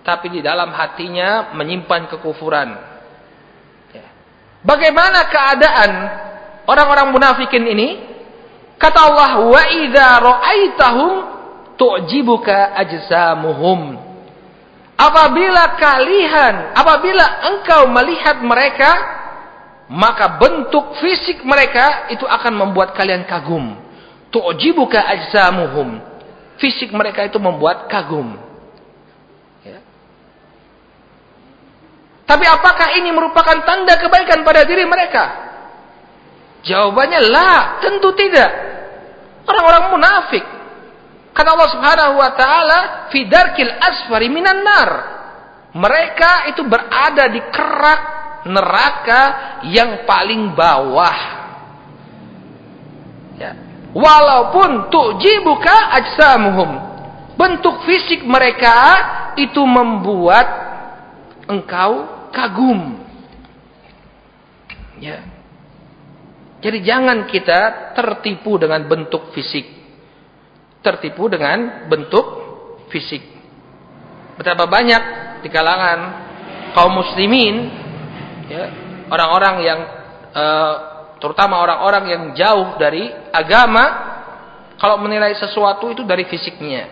tapi di dalam hatinya menyimpan kekufuran. Ya. Bagaimana keadaan orang-orang munafikin ini? Kata Allah, "Wa idza ra'aitahum tu'jibuka ajsamuhum." Apabila kalian, apabila engkau melihat mereka, maka bentuk fisik mereka itu akan membuat kalian kagum. Tu'jibuka ajsamuhum. Fisik mereka itu membuat kagum. Ya. Tapi apakah ini merupakan tanda kebaikan pada diri mereka? Jawabannya lah, tentu tidak. Orang-orang munafik. Kata Allah Subhanahu wa taala, "Fidarkil asfari minan nar." Mereka itu berada di kerak neraka yang paling bawah. Ya. Walaupun tujibuka ajsamuhum. Bentuk fisik mereka itu membuat engkau kagum. Ya. Jadi jangan kita tertipu dengan bentuk fisik. Tertipu dengan bentuk fisik. Betapa banyak di kalangan kaum muslimin ya, orang-orang yang uh, terutama orang-orang yang jauh dari agama kalau menilai sesuatu itu dari fisiknya.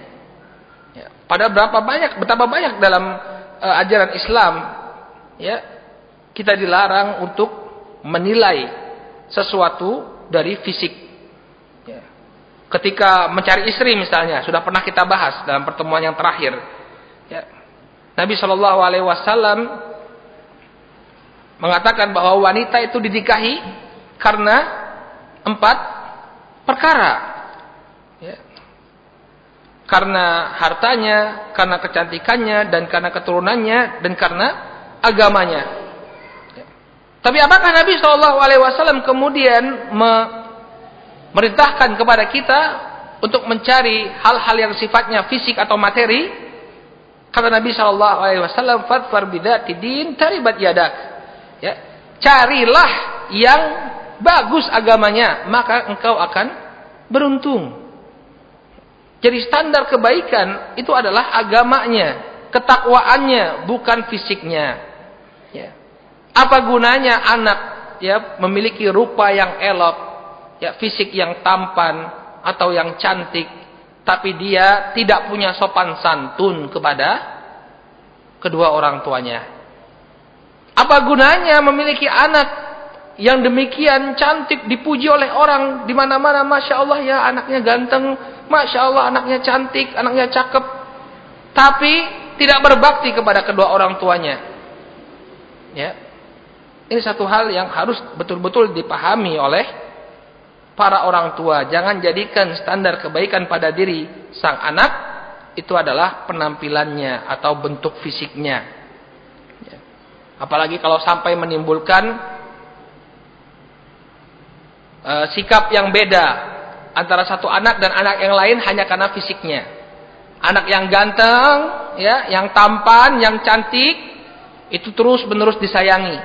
Ya. Pada berapa banyak, betapa banyak dalam uh, ajaran Islam, ya kita dilarang untuk menilai sesuatu dari fisik. Ya. Ketika mencari istri misalnya, sudah pernah kita bahas dalam pertemuan yang terakhir. Ya. Nabi Shallallahu Alaihi Wasallam mengatakan bahwa wanita itu didikahi karena empat perkara karena hartanya, karena kecantikannya, dan karena keturunannya, dan karena agamanya. Tapi apakah Nabi Shallallahu Alaihi Wasallam kemudian memerintahkan kepada kita untuk mencari hal-hal yang sifatnya fisik atau materi? Kata Nabi Shallallahu Alaihi Wasallam, "Fatfar bidati din taribat yadak." Ya, carilah yang bagus agamanya, maka engkau akan beruntung. Jadi standar kebaikan itu adalah agamanya, ketakwaannya, bukan fisiknya. Ya. Apa gunanya anak ya memiliki rupa yang elok, ya fisik yang tampan atau yang cantik, tapi dia tidak punya sopan santun kepada kedua orang tuanya. Apa gunanya memiliki anak yang demikian cantik dipuji oleh orang di mana-mana, masya Allah ya anaknya ganteng, Masya Allah anaknya cantik, anaknya cakep. Tapi tidak berbakti kepada kedua orang tuanya. Ya. Ini satu hal yang harus betul-betul dipahami oleh para orang tua. Jangan jadikan standar kebaikan pada diri sang anak itu adalah penampilannya atau bentuk fisiknya. Ya. Apalagi kalau sampai menimbulkan uh, sikap yang beda antara satu anak dan anak yang lain hanya karena fisiknya. Anak yang ganteng, ya, yang tampan, yang cantik, itu terus menerus disayangi.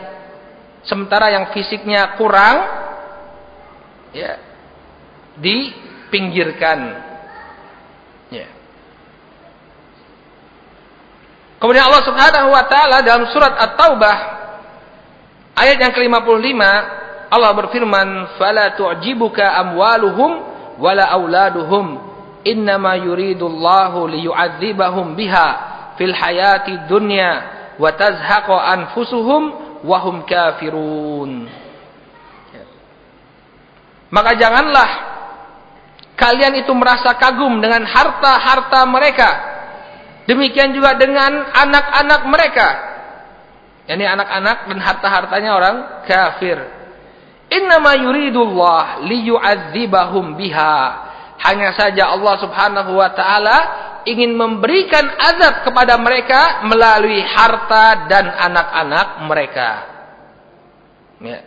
Sementara yang fisiknya kurang, ya, dipinggirkan. Ya. Kemudian Allah Subhanahu wa taala dalam surat At-Taubah ayat yang ke-55 Allah berfirman, "Fala tu'jibuka amwaluhum wala auladuhum innama yuridullahu liyu'adzibahum biha fil hayati dunya wa tazhaqa anfusuhum wa hum kafirun maka janganlah kalian itu merasa kagum dengan harta-harta mereka demikian juga dengan anak-anak mereka yakni anak-anak dan harta-hartanya orang kafir Innama yuridullah liyu'adzibahum biha. Hanya saja Allah Subhanahu wa taala ingin memberikan azab kepada mereka melalui harta dan anak-anak mereka. Ya.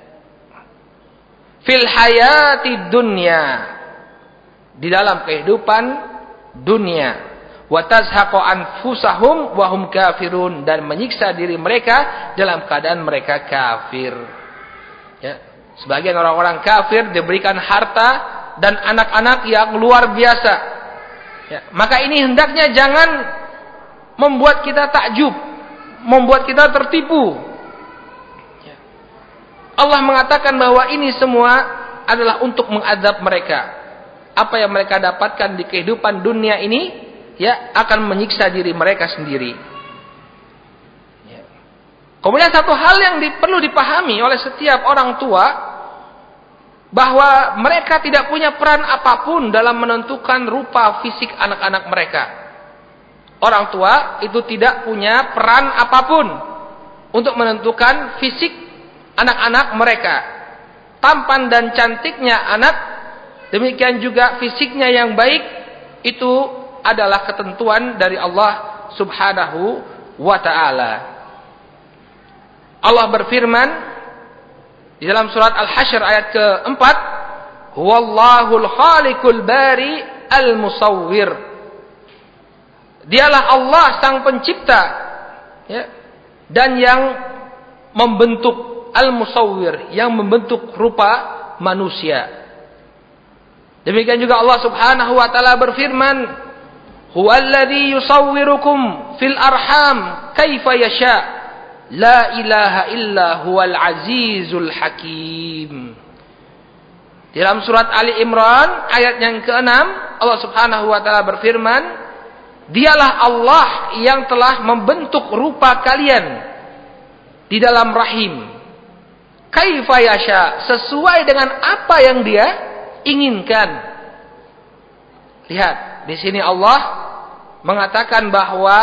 Fil hayati dunya. Di dalam kehidupan dunia. Wa tazhaqu anfusahum wa hum kafirun dan menyiksa diri mereka dalam keadaan mereka kafir. Ya. Sebagian orang-orang kafir diberikan harta dan anak-anak yang luar biasa. Ya, maka ini hendaknya jangan membuat kita takjub, membuat kita tertipu. Allah mengatakan bahwa ini semua adalah untuk mengadab mereka. Apa yang mereka dapatkan di kehidupan dunia ini ya akan menyiksa diri mereka sendiri. Ya. Kemudian satu hal yang perlu dipahami oleh setiap orang tua bahwa mereka tidak punya peran apa pun dalam menentukan rupa fisik anak-anak mereka. Orang tua itu tidak punya peran apa pun untuk menentukan fisik anak-anak mereka. Tampan dan cantiknya anak, demikian juga fisiknya yang baik, itu adalah ketentuan dari Allah subhanahu wa ta'ala. Allah berfirman, di dalam surat Al-Hasyr ayat keempat, Huwallahul khaliqul bari al-musawwir. Dialah Allah sang pencipta ya, dan yang membentuk al-musawwir, yang membentuk rupa manusia. Demikian juga Allah Subhanahu wa taala berfirman, "Huwallazi yusawwirukum fil arham kaifa yasha." La ilaha illa huwal azizul hakim. Di dalam surat Ali Imran ayat yang ke-6 Allah Subhanahu wa taala berfirman, "Dialah Allah yang telah membentuk rupa kalian di dalam rahim. Kaifa yasha, sesuai dengan apa yang Dia inginkan." Lihat, di sini Allah mengatakan bahwa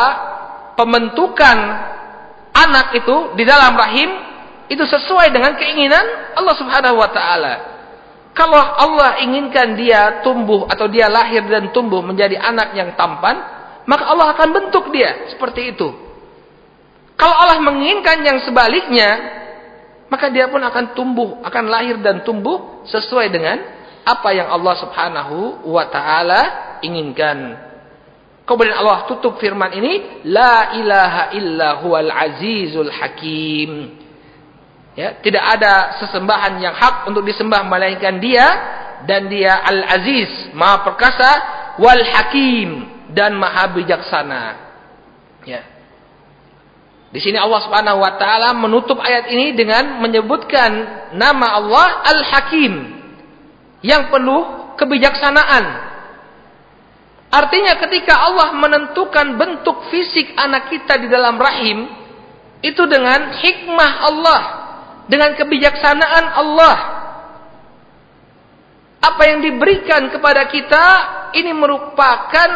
pembentukan anak itu di dalam rahim itu sesuai dengan keinginan Allah Subhanahu wa taala. Kalau Allah inginkan dia tumbuh atau dia lahir dan tumbuh menjadi anak yang tampan, maka Allah akan bentuk dia seperti itu. Kalau Allah menginginkan yang sebaliknya, maka dia pun akan tumbuh, akan lahir dan tumbuh sesuai dengan apa yang Allah Subhanahu wa taala inginkan. Kemudian Allah tutup firman ini, La ilaha illa huwal azizul hakim. Ya, tidak ada sesembahan yang hak untuk disembah melainkan dia dan dia al-aziz, maha perkasa, wal hakim dan maha bijaksana. Ya. Di sini Allah Subhanahu wa taala menutup ayat ini dengan menyebutkan nama Allah Al-Hakim yang penuh kebijaksanaan Artinya ketika Allah menentukan bentuk fisik anak kita di dalam rahim, itu dengan hikmah Allah, dengan kebijaksanaan Allah. Apa yang diberikan kepada kita ini merupakan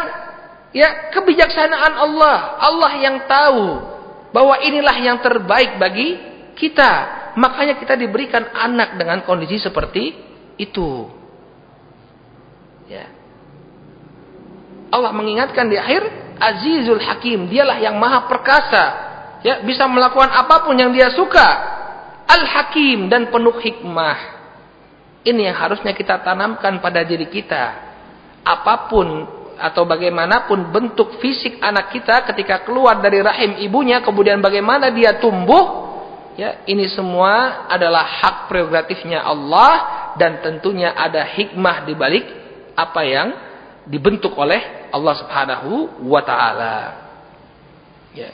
ya kebijaksanaan Allah. Allah yang tahu bahwa inilah yang terbaik bagi kita. Makanya kita diberikan anak dengan kondisi seperti itu. Ya. Allah mengingatkan di akhir Azizul Hakim, dialah yang maha perkasa, ya bisa melakukan apa pun yang dia suka. Al-Hakim dan penuh hikmah. Ini yang harusnya kita tanamkan pada diri kita. Apa pun atau bagaimanapun bentuk fisik anak kita ketika keluar dari rahim ibunya kemudian bagaimana dia tumbuh ya ini semua adalah hak prerogatifnya Allah dan tentunya ada hikmah di balik apa yang dibentuk oleh Allah Subhanahu wa taala. Ya.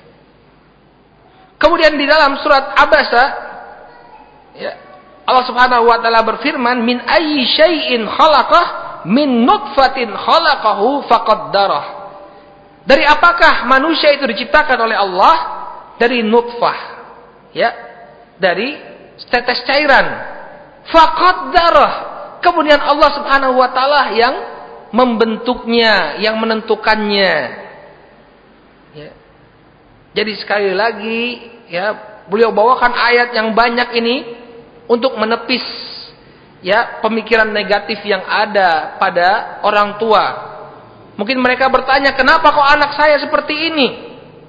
Kemudian di dalam surat Abasa ya, Allah Subhanahu wa taala berfirman min ayyi syai'in khalaqah min nutfatin khalaqahu faqaddarah. Dari apakah manusia itu diciptakan oleh Allah? Dari nutfah. Ya. Dari tetes cairan. Faqaddarah. Kemudian Allah Subhanahu wa taala yang membentuknya, yang menentukannya. Ya. Jadi sekali lagi, ya beliau bawakan ayat yang banyak ini untuk menepis ya pemikiran negatif yang ada pada orang tua. Mungkin mereka bertanya, kenapa kok anak saya seperti ini?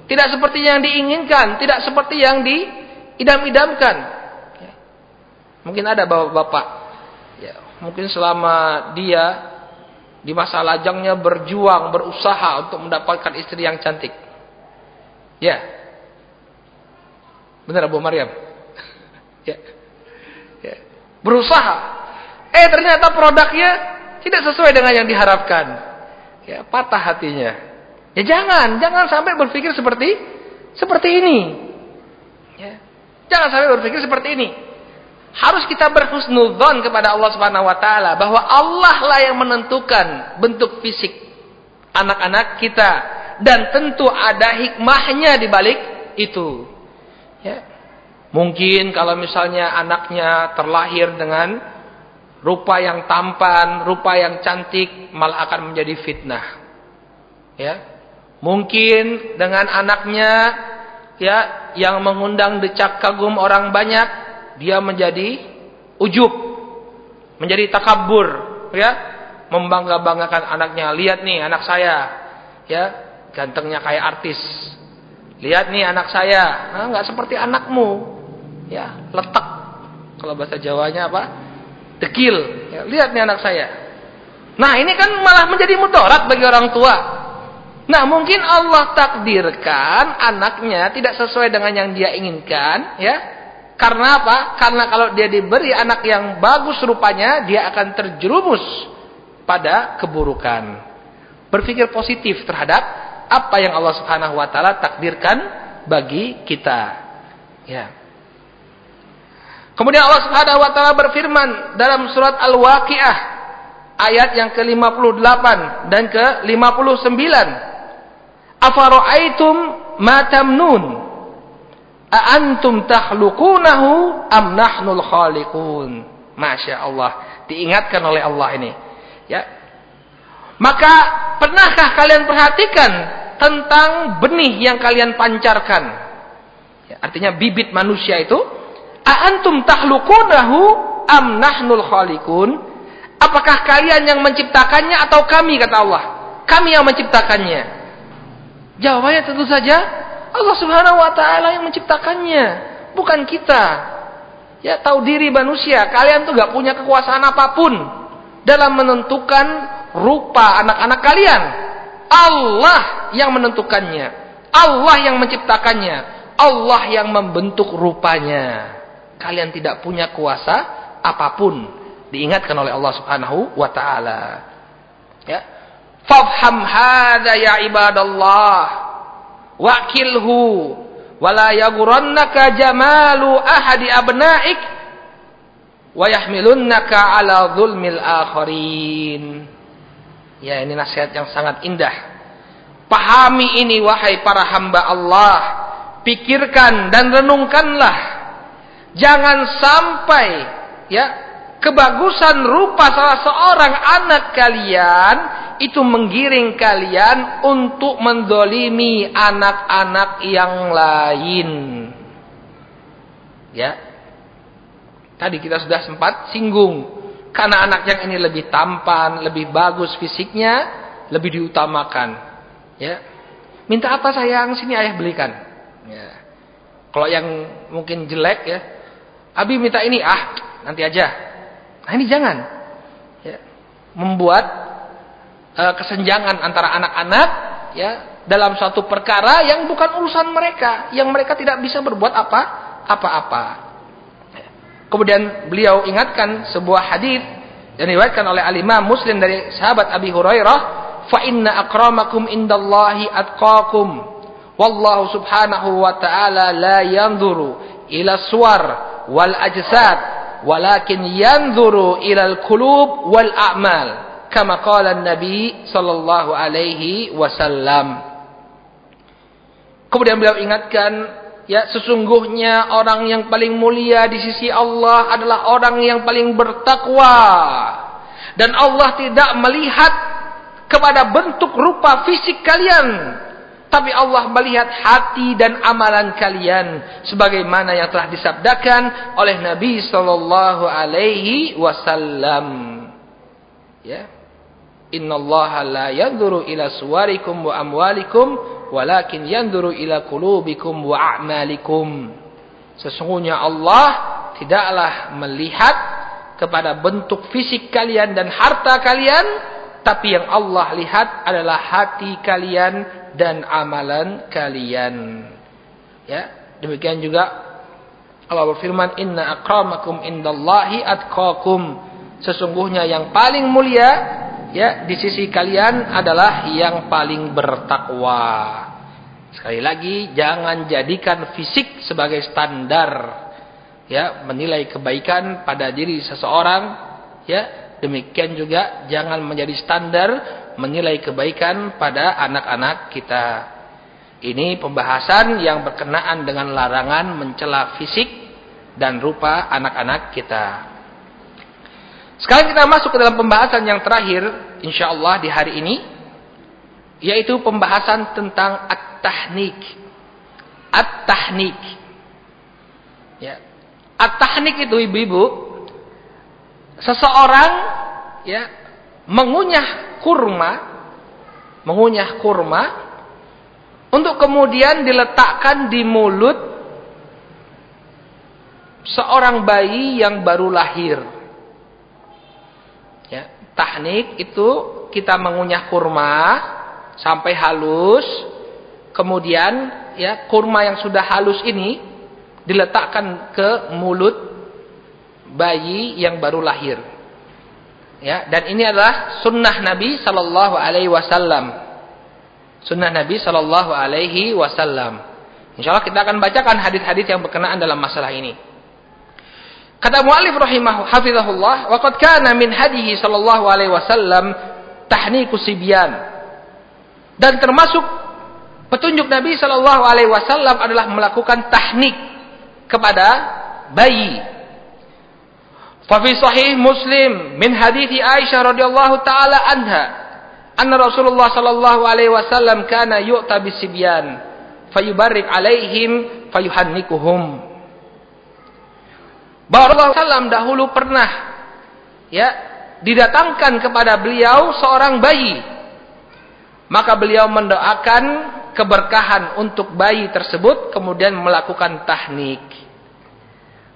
Tidak seperti yang diinginkan, tidak seperti yang diidam-idamkan. Ya. Mungkin ada bapak-bapak, ya, mungkin selama dia di masa lajangnya berjuang, berusaha untuk mendapatkan istri yang cantik. Ya. Benar Abu Maryam? <laughs> ya. ya. Berusaha. Eh ternyata produknya tidak sesuai dengan yang diharapkan. Ya, patah hatinya. Ya jangan, jangan sampai berpikir seperti seperti ini. Ya. Jangan sampai berpikir seperti ini. Harus kita berhusnudzon kepada Allah Subhanahu wa taala bahwa Allah lah yang menentukan bentuk fisik anak-anak kita dan tentu ada hikmahnya di balik itu. Ya. Mungkin kalau misalnya anaknya terlahir dengan rupa yang tampan, rupa yang cantik malah akan menjadi fitnah. Ya. Mungkin dengan anaknya ya yang mengundang decak kagum orang banyak dia menjadi ujub, menjadi takabur, ya, membangga-banggakan anaknya. Lihat nih anak saya, ya, gantengnya kayak artis. Lihat nih anak saya, nah, nggak seperti anakmu, ya, letak. Kalau bahasa Jawanya apa? Dekil. Ya, lihat nih anak saya. Nah ini kan malah menjadi mudarat bagi orang tua. Nah, mungkin Allah takdirkan anaknya tidak sesuai dengan yang dia inginkan, ya. Karena apa? Karena kalau dia diberi anak yang bagus rupanya, dia akan terjerumus pada keburukan. Berpikir positif terhadap apa yang Allah Subhanahu wa taala takdirkan bagi kita. Ya. Kemudian Allah Subhanahu wa taala berfirman dalam surat Al-Waqiah ayat yang ke-58 dan ke-59. Afara'aitum ma tamnun? A antum takhluqunahu am nahnul khaliqun? Masya Allah. Diingatkan oleh Allah ini. Ya. Maka pernahkah kalian perhatikan tentang benih yang kalian pancarkan? Ya, artinya bibit manusia itu. A antum takhluqunahu am nahnul khaliqun? Apakah kalian yang menciptakannya atau kami kata Allah? Kami yang menciptakannya. Jawabannya tentu saja Allah Subhanahu wa taala yang menciptakannya, bukan kita. Ya, tahu diri manusia, kalian tuh gak punya kekuasaan apa pun dalam menentukan rupa anak-anak kalian. Allah yang menentukannya. Allah yang menciptakannya. Allah yang membentuk rupanya. Kalian tidak punya kuasa apa pun. Diingatkan oleh Allah Subhanahu wa taala. Ya. Fafham hadha ya ibadallah. Wakilhu. Wala yagurannaka jamalu ahadi abnaik. Wa yahmilunnaka ala zulmil akharin. Ya ini nasihat yang sangat indah. Pahami ini wahai para hamba Allah. Pikirkan dan renungkanlah. Jangan sampai ya kebagusan rupa salah seorang anak kalian itu menggiring kalian untuk mendolimi anak-anak yang lain. Ya. Tadi kita sudah sempat singgung. Karena anak yang ini lebih tampan, lebih bagus fisiknya, lebih diutamakan. Ya. Minta apa sayang? Sini ayah belikan. Ya. Kalau yang mungkin jelek ya. Abi minta ini, ah nanti aja. Nah ini jangan. Ya. Membuat uh, kesenjangan antara anak-anak ya dalam suatu perkara yang bukan urusan mereka, yang mereka tidak bisa berbuat apa apa-apa. Kemudian beliau ingatkan sebuah hadis yang diriwayatkan oleh Al-Imam Muslim dari sahabat Abi Hurairah, "Fa inna akramakum indallahi atqakum." Wallahu subhanahu wa ta'ala la yanzuru ila suwar wal ajsad, walakin yanzuru ila al-qulub wal a'mal kama qala Nabi sallallahu alaihi wasallam. Kemudian beliau ingatkan, ya sesungguhnya orang yang paling mulia di sisi Allah adalah orang yang paling bertakwa. Dan Allah tidak melihat kepada bentuk rupa fisik kalian, tapi Allah melihat hati dan amalan kalian sebagaimana yang telah disabdakan oleh Nabi sallallahu alaihi wasallam. Ya. Innallaha la yanzuru ila suwarikum wa amwalikum walakin yanzuru ila qulubikum wa a'malikum. Sesungguhnya Allah tidaklah melihat kepada bentuk fisik kalian dan harta kalian, tapi yang Allah lihat adalah hati kalian dan amalan kalian. Ya, demikian juga Allah berfirman, "Inna akramakum indallahi atqakum." Sesungguhnya yang paling mulia ya di sisi kalian adalah yang paling bertakwa. Sekali lagi jangan jadikan fisik sebagai standar ya menilai kebaikan pada diri seseorang ya demikian juga jangan menjadi standar menilai kebaikan pada anak-anak kita. Ini pembahasan yang berkenaan dengan larangan mencela fisik dan rupa anak-anak kita. Sekarang kita masuk ke dalam pembahasan yang terakhir, insya Allah di hari ini, yaitu pembahasan tentang at-tahnik. At-tahnik. Ya. At-tahnik itu ibu-ibu, seseorang ya mengunyah kurma, mengunyah kurma, untuk kemudian diletakkan di mulut seorang bayi yang baru lahir tahnik itu kita mengunyah kurma sampai halus. Kemudian ya kurma yang sudah halus ini diletakkan ke mulut bayi yang baru lahir. Ya, dan ini adalah sunnah Nabi Sallallahu Alaihi Wasallam. Sunnah Nabi Sallallahu Alaihi Wasallam. Insya Allah kita akan bacakan hadis-hadis yang berkenaan dalam masalah ini. Kata mu'alif rahimahu hafizahullah, wa qad kana min hadihi sallallahu alaihi wasallam tahniku sibyan. Dan termasuk petunjuk Nabi sallallahu alaihi wasallam adalah melakukan tahnik kepada bayi Fafi sahih Muslim min hadithi Aisyah radhiyallahu taala anha anna Rasulullah sallallahu alaihi wasallam kana yu'ta bisibyan fayubarrik alaihim fayuhannikuhum. Bahwa Rasulullah dahulu pernah ya didatangkan kepada beliau seorang bayi. Maka beliau mendoakan keberkahan untuk bayi tersebut kemudian melakukan tahnik.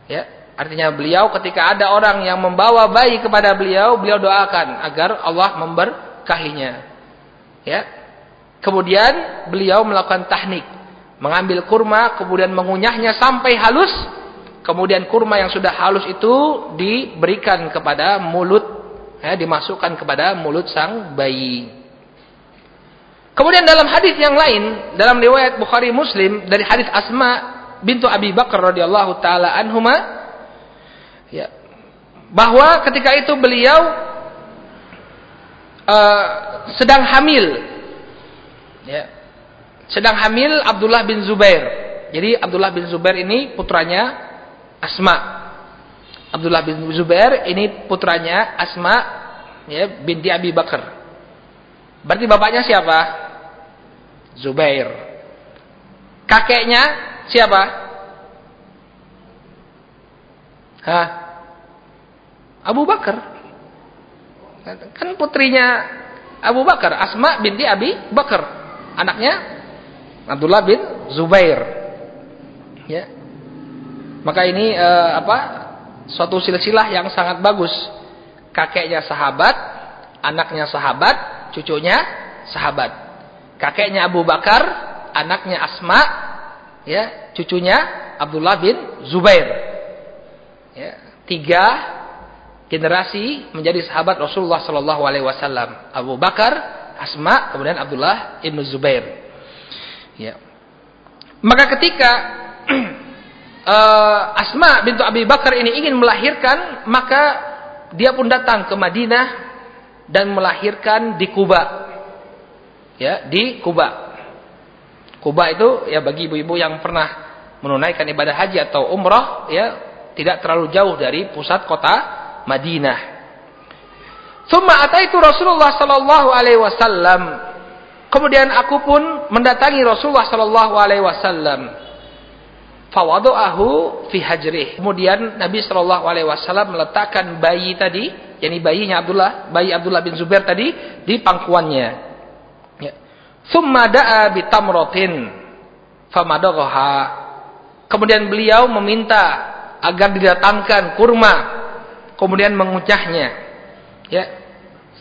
Ya, Artinya beliau ketika ada orang yang membawa bayi kepada beliau, beliau doakan agar Allah memberkahinya. Ya. Kemudian beliau melakukan tahnik, mengambil kurma, kemudian mengunyahnya sampai halus. Kemudian kurma yang sudah halus itu diberikan kepada mulut, ya, dimasukkan kepada mulut sang bayi. Kemudian dalam hadis yang lain, dalam riwayat Bukhari Muslim dari hadis Asma bintu Abi Bakar radhiyallahu taala anhuma Ya. Bahwa ketika itu beliau uh, sedang hamil. Ya. Sedang hamil Abdullah bin Zubair. Jadi Abdullah bin Zubair ini putranya Asma. Abdullah bin Zubair ini putranya Asma ya, binti Abi Bakar. Berarti bapaknya siapa? Zubair. Kakeknya siapa? Hah? Abu Bakar. Kan putrinya Abu Bakar, Asma binti Abi Bakar. Anaknya Abdullah bin Zubair. Ya. Maka ini uh, apa? Suatu silsilah yang sangat bagus. Kakeknya sahabat, anaknya sahabat, cucunya sahabat. Kakeknya Abu Bakar, anaknya Asma, ya, cucunya Abdullah bin Zubair. Ya, tiga generasi menjadi sahabat Rasulullah Sallallahu Alaihi Wasallam. Abu Bakar, Asma, kemudian Abdullah ibnu Zubair. Ya. Maka ketika uh, <clears throat> Asma bintu Abi Bakar ini ingin melahirkan, maka dia pun datang ke Madinah dan melahirkan di Kuba. Ya, di Kuba. Kuba itu ya bagi ibu-ibu yang pernah menunaikan ibadah haji atau umrah, ya tidak terlalu jauh dari pusat kota Madinah. Thumma ataitu Rasulullah sallallahu alaihi wasallam. Kemudian aku pun mendatangi Rasulullah sallallahu alaihi wasallam. Fawadu'ahu fi hajrih. Kemudian Nabi sallallahu alaihi wasallam meletakkan bayi tadi, yakni bayinya Abdullah, bayi Abdullah bin Zubair tadi di pangkuannya. Ya. Thumma da'a bi tamratin. Kemudian beliau meminta agar didatangkan kurma kemudian mengucahnya. Ya.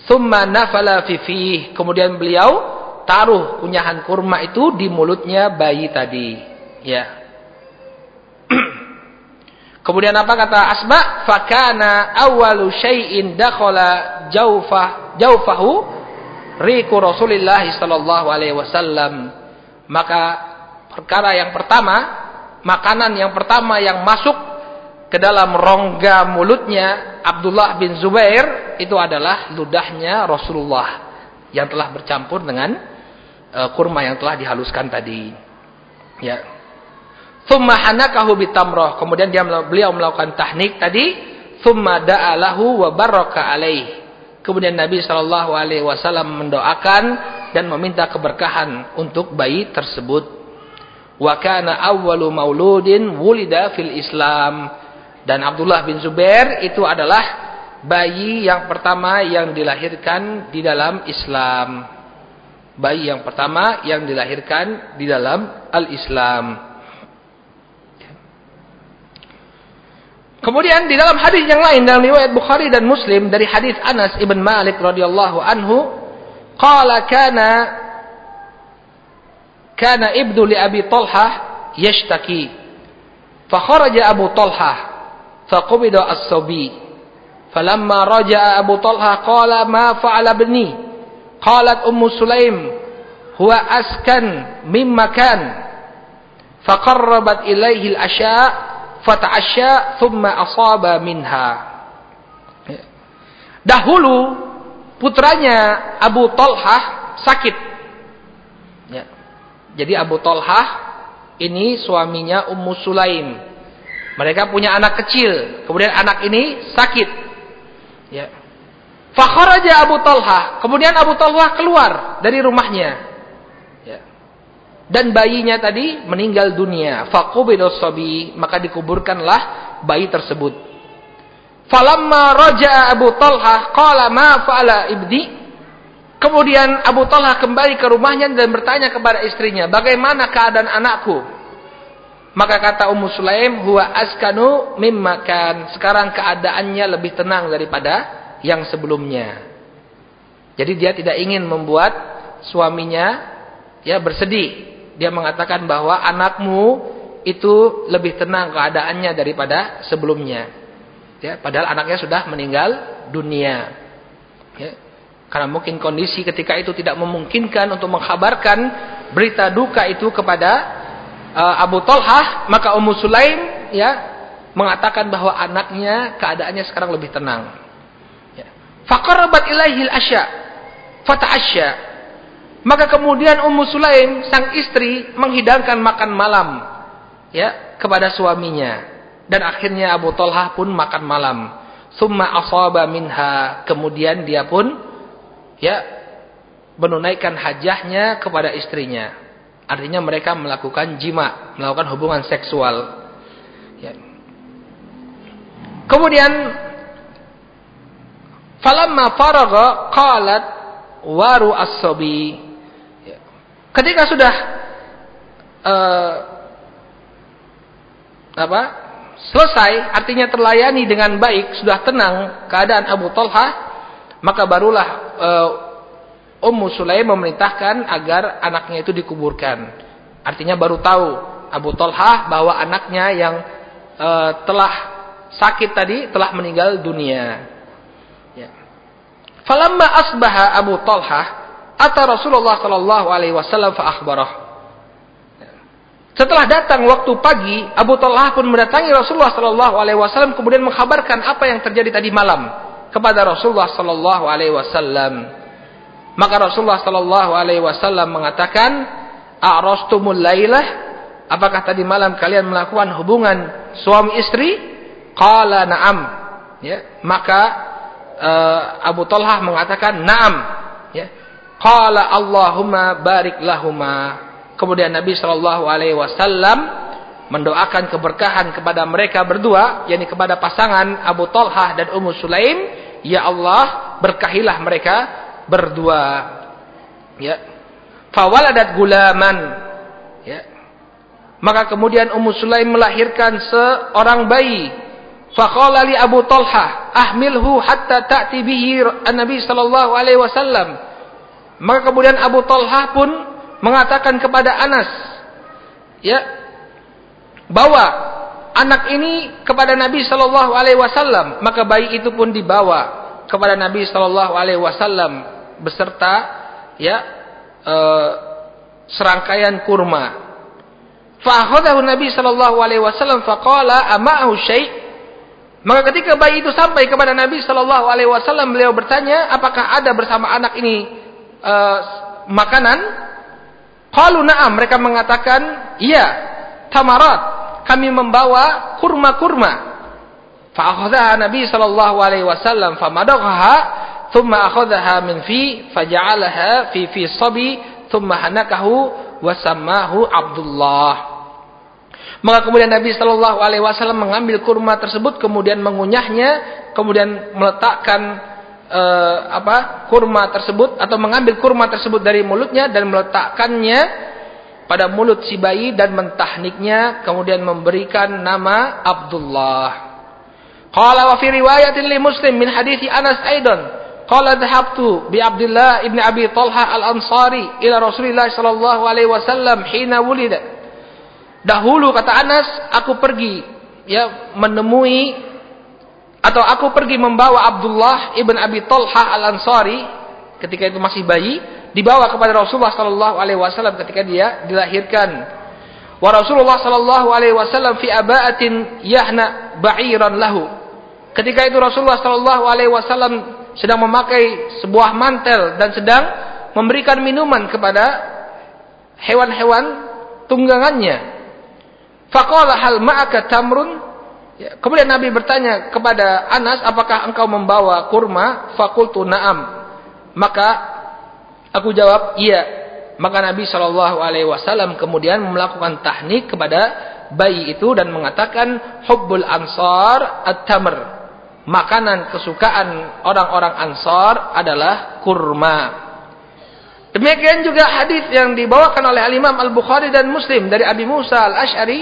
Summa nafala fi kemudian beliau taruh kunyahan kurma itu di mulutnya bayi tadi. Ya. <clears throat> Kemudian apa kata Asma? Fakana awwalu syai'in dakhala jawfah jawfahu riku Rasulillah sallallahu alaihi wasallam. Maka perkara yang pertama makanan yang pertama yang masuk ke dalam rongga mulutnya Abdullah bin Zubair itu adalah ludahnya Rasulullah yang telah bercampur dengan uh, kurma yang telah dihaluskan tadi. Ya. Thumma hanakahu bitamrah. Kemudian dia beliau melakukan tahnik tadi, thumma da'alahu wa baraka alaih. Kemudian Nabi sallallahu alaihi wasallam mendoakan dan meminta keberkahan untuk bayi tersebut. Wa kana awwalu mauludin wulida fil Islam dan Abdullah bin Zubair itu adalah bayi yang pertama yang dilahirkan di dalam Islam. Bayi yang pertama yang dilahirkan di dalam Al-Islam. Kemudian di dalam hadis yang lain dalam riwayat Bukhari dan Muslim dari hadis Anas ibn Malik radhiyallahu anhu, qala kana kana ibnu li Abi Talha yashtaki. Fa kharaja Abu Talha fa qubida as-sabi. Falamma raja'a Abu Talha qala ma fa'ala ibni? Qalat Ummu Sulaim huwa askan mimma kan. Faqarrabat ilaihi al-asya' fata'asya thumma asaba. Dahulu putranya Abu Talha sakit. Ya. Jadi Abu Talha ini suaminya Ummu Sulaim. Mereka punya anak kecil, kemudian anak ini sakit. Ya. Fakharaja Abu Talha, kemudian Abu Talha keluar dari rumahnya. Ya. Dan bayinya tadi meninggal dunia. Faqubidosobi, maka dikuburkanlah bayi tersebut. Falamma raja Abu Talha qala ma fa'ala ibdi Kemudian Abu Talha kembali ke rumahnya dan bertanya kepada istrinya, bagaimana keadaan anakku? Maka kata Ummu Sulaim, huwa askanu mimmakan. Sekarang keadaannya lebih tenang daripada yang sebelumnya. Jadi dia tidak ingin membuat suaminya ya bersedih. Dia mengatakan bahwa anakmu itu lebih tenang keadaannya daripada sebelumnya. Ya, padahal anaknya sudah meninggal dunia. Ya. Karena mungkin kondisi ketika itu tidak memungkinkan untuk mengkhabarkan berita duka itu kepada Abu Talhah, maka Ummu Sulaim ya mengatakan bahwa anaknya keadaannya sekarang lebih tenang. Ya. Ilaihil asya fata'asya. Maka kemudian Ummu Sulaim sang istri menghidangkan makan malam ya kepada suaminya dan akhirnya Abu Talhah pun makan malam. Summa asaba minha, kemudian dia pun ya menunaikan hajahnya kepada istrinya. Artinya mereka melakukan jima, melakukan hubungan seksual. Ya. Kemudian falamma faraga qalat waru as-sabi. Ya. Ketika sudah uh, apa? Selesai, artinya terlayani dengan baik, sudah tenang keadaan Abu Talha, maka barulah uh, Ummu Sulaim memerintahkan agar anaknya itu dikuburkan. Artinya baru tahu Abu Talha bahwa anaknya yang uh, telah sakit tadi telah meninggal dunia. Ya. Falamma asbaha Abu Talha ata Rasulullah sallallahu alaihi wasallam fa akhbarah. Ya. Setelah datang waktu pagi, Abu Talha pun mendatangi Rasulullah sallallahu alaihi wasallam kemudian mengkabarkan apa yang terjadi tadi malam kepada Rasulullah sallallahu alaihi wasallam. Maka Rasulullah sallallahu alaihi wasallam mengatakan, "A'rastumul lailah?" Apakah tadi malam kalian melakukan hubungan suami istri? Qala na'am. Ya, maka uh, Abu Talhah mengatakan, "Na'am." Ya. Qala Allahumma barik lahuma. Kemudian Nabi sallallahu alaihi wasallam mendoakan keberkahan kepada mereka berdua, yakni kepada pasangan Abu Talhah dan Ummu Sulaim Ya Allah, berkahilah mereka berdua. Ya. Fawaladat gulaman. Ya. Maka kemudian Ummu Sulaim melahirkan seorang bayi. Faqala li Abu Talha, ahmilhu hatta ta'ti bihi an-nabi sallallahu alaihi wasallam. Maka kemudian Abu Talha pun mengatakan kepada Anas, ya, bawa anak ini kepada Nabi Shallallahu Alaihi Wasallam maka bayi itu pun dibawa kepada Nabi Shallallahu Alaihi Wasallam beserta ya e, serangkaian kurma. Fahadah Nabi Shallallahu Alaihi Wasallam faqala amahu syai' maka ketika bayi itu sampai kepada Nabi Shallallahu Alaihi Wasallam beliau bertanya apakah ada bersama anak ini e, makanan? Kalau na'am mereka mengatakan iya tamarat kami membawa kurma-kurma. Fa'akhadhaha Nabi sallallahu alaihi wasallam famadaghaha thumma akhadhaha min fi faja'alaha fi fi sabi thumma hanakahu wa sammahu Abdullah. Maka kemudian Nabi Shallallahu Alaihi Wasallam mengambil kurma tersebut, kemudian mengunyahnya, kemudian meletakkan uh, apa kurma tersebut atau mengambil kurma tersebut dari mulutnya dan meletakkannya pada mulut si bayi dan mentahniknya kemudian memberikan nama Abdullah. Qala wa fi riwayatin li Muslim min hadithi Anas aidan Qala dhahabtu bi Abdullah ibn Abi Talha al-Ansari ila Rasulillah sallallahu alaihi wasallam hina wulida. Dahulu kata Anas, aku pergi ya menemui atau aku pergi membawa Abdullah ibn Abi Talha al-Ansari ketika itu masih bayi dibawa kepada Rasulullah sallallahu alaihi wasallam ketika dia dilahirkan. Wa Rasulullah sallallahu alaihi wasallam fi aba'atin yahna ba'iran lahu. Ketika itu Rasulullah sallallahu alaihi wasallam sedang memakai sebuah mantel dan sedang memberikan minuman kepada hewan-hewan tunggangannya. Faqala hal ma'aka tamrun? Ya, kemudian Nabi bertanya kepada Anas, apakah engkau membawa kurma? Fakultu na'am. Maka aku jawab, iya. Maka Nabi Shallallahu Alaihi Wasallam kemudian melakukan tahnik kepada bayi itu dan mengatakan hubbul ansar at-tamr makanan kesukaan orang-orang Ansar adalah kurma. Demikian juga hadis yang dibawakan oleh Al-Imam Al-Bukhari dan Muslim dari Abi Musa Al-Asy'ari,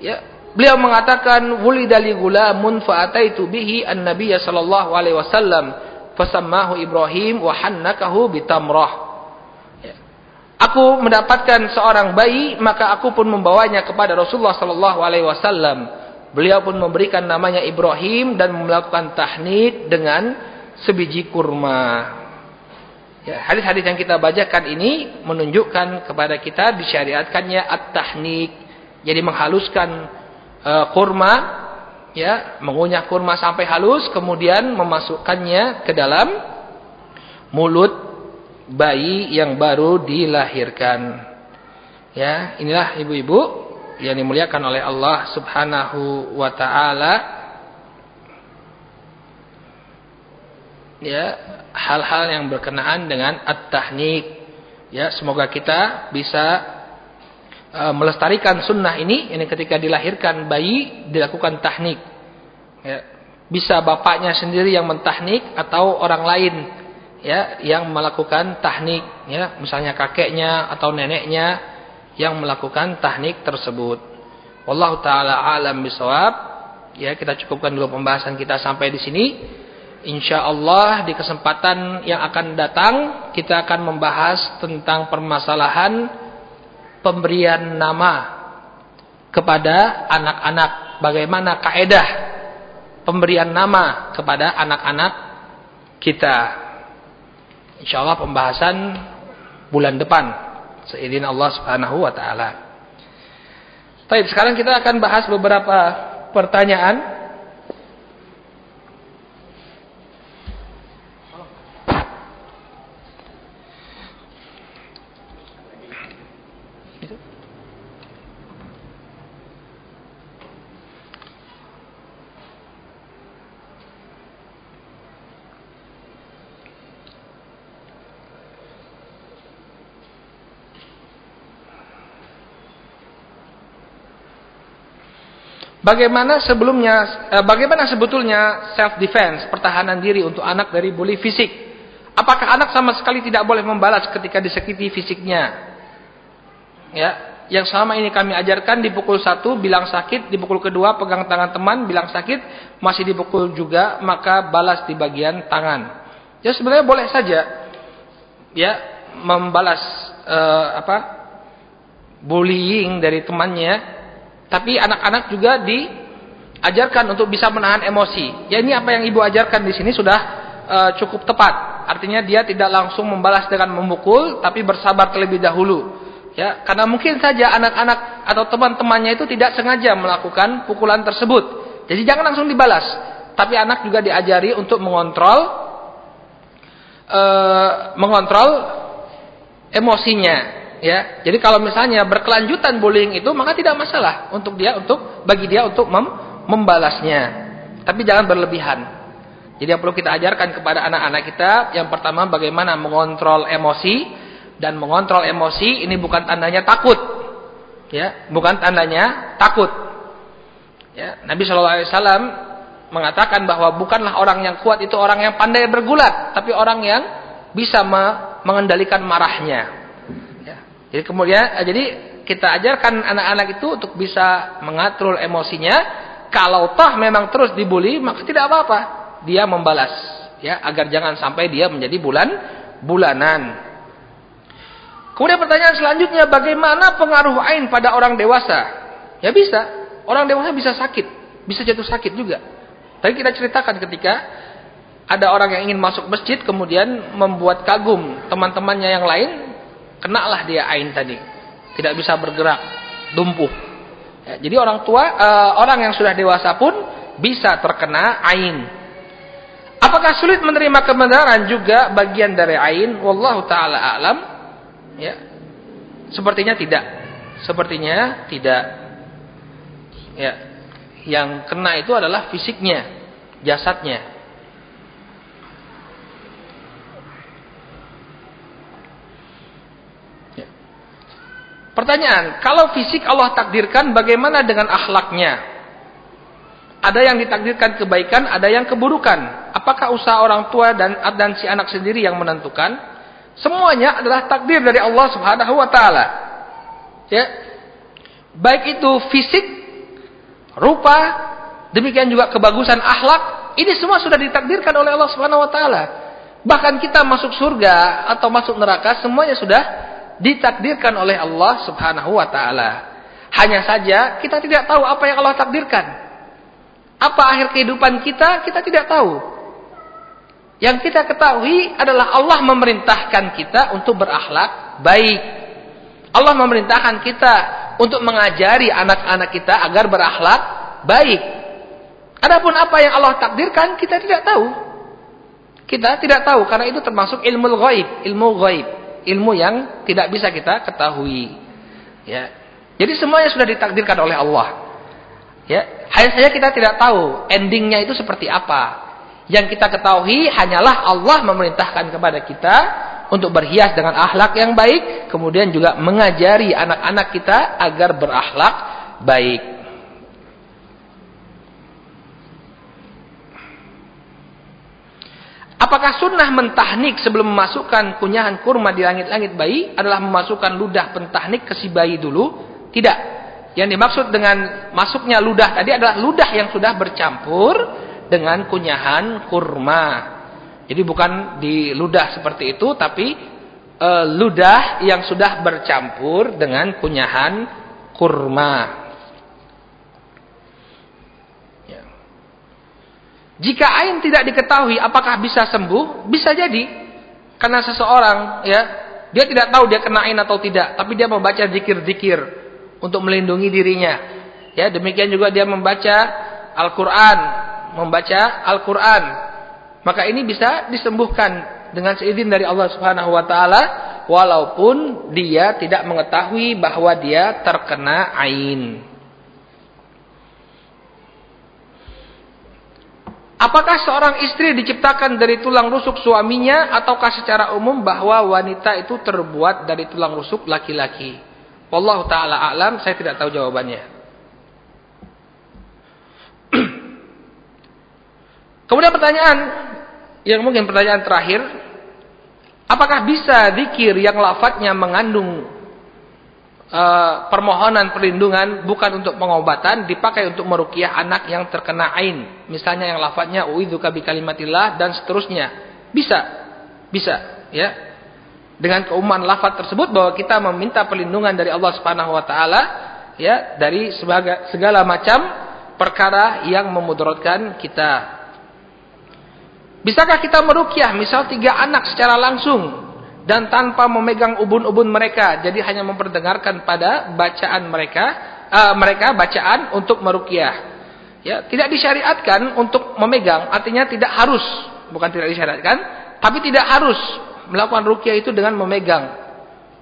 ya, beliau mengatakan wulidali gulamun fa'ataitu bihi an-nabiy sallallahu alaihi wasallam fasammahu Ibrahim wa hannakahu bitamrah. Ya. Aku mendapatkan seorang bayi, maka aku pun membawanya kepada Rasulullah sallallahu alaihi wasallam Beliau pun memberikan namanya Ibrahim dan melakukan tahnik dengan sebiji kurma. Ya, hadis-hadis yang kita bacakan ini menunjukkan kepada kita disyariatkannya at-tahnik. Jadi menghaluskan uh, kurma, ya, mengunyah kurma sampai halus, kemudian memasukkannya ke dalam mulut bayi yang baru dilahirkan. Ya, inilah ibu-ibu yang dimuliakan oleh Allah Subhanahu wa taala. Ya hal-hal yang berkenaan dengan at-tahnik. Ya semoga kita bisa uh, melestarikan sunnah ini ini ketika dilahirkan bayi dilakukan tahnik. Ya bisa bapaknya sendiri yang mentahnik atau orang lain ya yang melakukan tahnik. Ya misalnya kakeknya atau neneknya yang melakukan teknik tersebut. Wallahu taala alam bisawab. Ya, kita cukupkan dulu pembahasan kita sampai di sini. Insyaallah di kesempatan yang akan datang kita akan membahas tentang permasalahan pemberian nama kepada anak-anak. Bagaimana kaedah pemberian nama kepada anak-anak kita. Insyaallah pembahasan bulan depan seizin Allah Subhanahu wa taala. Baik, sekarang kita akan bahas beberapa pertanyaan Bagaimana sebelumnya, eh, bagaimana sebetulnya self defense, pertahanan diri untuk anak dari bully fisik? Apakah anak sama sekali tidak boleh membalas ketika disakiti fisiknya? Ya, yang selama ini kami ajarkan dipukul satu bilang sakit, dipukul kedua pegang tangan teman bilang sakit, masih dipukul juga maka balas di bagian tangan. Ya sebenarnya boleh saja, ya membalas uh, apa bullying dari temannya tapi anak-anak juga diajarkan untuk bisa menahan emosi. Ya ini apa yang ibu ajarkan di sini sudah uh, cukup tepat. Artinya dia tidak langsung membalas dengan memukul, tapi bersabar terlebih dahulu. Ya, karena mungkin saja anak-anak atau teman-temannya itu tidak sengaja melakukan pukulan tersebut. Jadi jangan langsung dibalas. Tapi anak juga diajari untuk mengontrol, uh, mengontrol emosinya ya. Jadi kalau misalnya berkelanjutan bullying itu maka tidak masalah untuk dia untuk bagi dia untuk mem membalasnya. Tapi jangan berlebihan. Jadi yang perlu kita ajarkan kepada anak-anak kita yang pertama bagaimana mengontrol emosi dan mengontrol emosi ini bukan tandanya takut. Ya, bukan tandanya takut. Ya, Nabi Shallallahu alaihi wasallam mengatakan bahwa bukanlah orang yang kuat itu orang yang pandai bergulat, tapi orang yang bisa mengendalikan marahnya. Jadi kemudian eh, jadi kita ajarkan anak-anak itu untuk bisa mengatur emosinya. Kalau toh memang terus dibully, maka tidak apa-apa. Dia membalas. ya agar jangan sampai dia menjadi bulan bulanan. Kemudian pertanyaan selanjutnya bagaimana pengaruh ain pada orang dewasa? Ya bisa, orang dewasa bisa sakit, bisa jatuh sakit juga. Tadi kita ceritakan ketika ada orang yang ingin masuk masjid kemudian membuat kagum teman-temannya yang lain, kenalah dia ain tadi. Tidak bisa bergerak, lumpuh. Ya, jadi orang tua, uh, orang yang sudah dewasa pun bisa terkena ain. Apakah sulit menerima kebenaran juga bagian dari ain? Wallahu taala alam. Ya. Sepertinya tidak. Sepertinya tidak. Ya. Yang kena itu adalah fisiknya, jasadnya. Ya. Pertanyaan, kalau fisik Allah takdirkan bagaimana dengan akhlaknya? Ada yang ditakdirkan kebaikan, ada yang keburukan. Apakah usaha orang tua dan dan si anak sendiri yang menentukan? Semuanya adalah takdir dari Allah Subhanahu wa taala. Ya. Baik itu fisik, rupa, demikian juga kebagusan akhlak, ini semua sudah ditakdirkan oleh Allah Subhanahu wa taala. Bahkan kita masuk surga atau masuk neraka semuanya sudah ditakdirkan oleh Allah Subhanahu wa taala. Hanya saja kita tidak tahu apa yang Allah takdirkan. Apa akhir kehidupan kita, kita tidak tahu. Yang kita ketahui adalah Allah memerintahkan kita untuk berakhlak baik. Allah memerintahkan kita untuk mengajari anak-anak kita agar berakhlak baik. Adapun apa yang Allah takdirkan, kita tidak tahu. Kita tidak tahu karena itu termasuk ilmu ghaib, ilmu ghaib, ilmu yang tidak bisa kita ketahui. Ya. Jadi semuanya sudah ditakdirkan oleh Allah. Ya, hanya saja kita tidak tahu endingnya itu seperti apa. Yang kita ketahui hanyalah Allah memerintahkan kepada kita untuk berhias dengan akhlak yang baik, kemudian juga mengajari anak-anak kita agar berakhlak baik. Apakah sunnah mentahnik sebelum memasukkan kunyahan kurma di langit-langit bayi adalah memasukkan ludah pentahnik ke si bayi dulu? Tidak. Yang dimaksud dengan masuknya ludah tadi adalah ludah yang sudah bercampur dengan kunyahan kurma. Jadi bukan di ludah seperti itu, tapi e, ludah yang sudah bercampur dengan kunyahan kurma. Ya. Jika ain tidak diketahui apakah bisa sembuh, bisa jadi. Karena seseorang ya, dia tidak tahu dia kena ain atau tidak, tapi dia membaca zikir-zikir untuk melindungi dirinya. Ya, demikian juga dia membaca Al-Qur'an, membaca Al-Qur'an. Maka ini bisa disembuhkan dengan seizin dari Allah Subhanahu wa taala walaupun dia tidak mengetahui bahwa dia terkena ain. Apakah seorang istri diciptakan dari tulang rusuk suaminya ataukah secara umum bahwa wanita itu terbuat dari tulang rusuk laki-laki? Wallahu taala alam, saya tidak tahu jawabannya. <clears throat> Kemudian pertanyaan yang mungkin pertanyaan terakhir, apakah bisa zikir yang lafadznya mengandung uh, permohonan perlindungan bukan untuk pengobatan dipakai untuk meruqyah anak yang terkena ain, misalnya yang lafadznya uidzuka bikalimatillah dan seterusnya. Bisa. Bisa, ya dengan keumuman lafaz tersebut bahwa kita meminta perlindungan dari Allah Subhanahu wa taala ya dari sebaga, segala macam perkara yang memudaratkan kita. Bisakah kita merukyah misal tiga anak secara langsung dan tanpa memegang ubun-ubun mereka jadi hanya memperdengarkan pada bacaan mereka uh, mereka bacaan untuk merukyah. Ya, tidak disyariatkan untuk memegang, artinya tidak harus, bukan tidak disyariatkan, tapi tidak harus melakukan rukyah itu dengan memegang.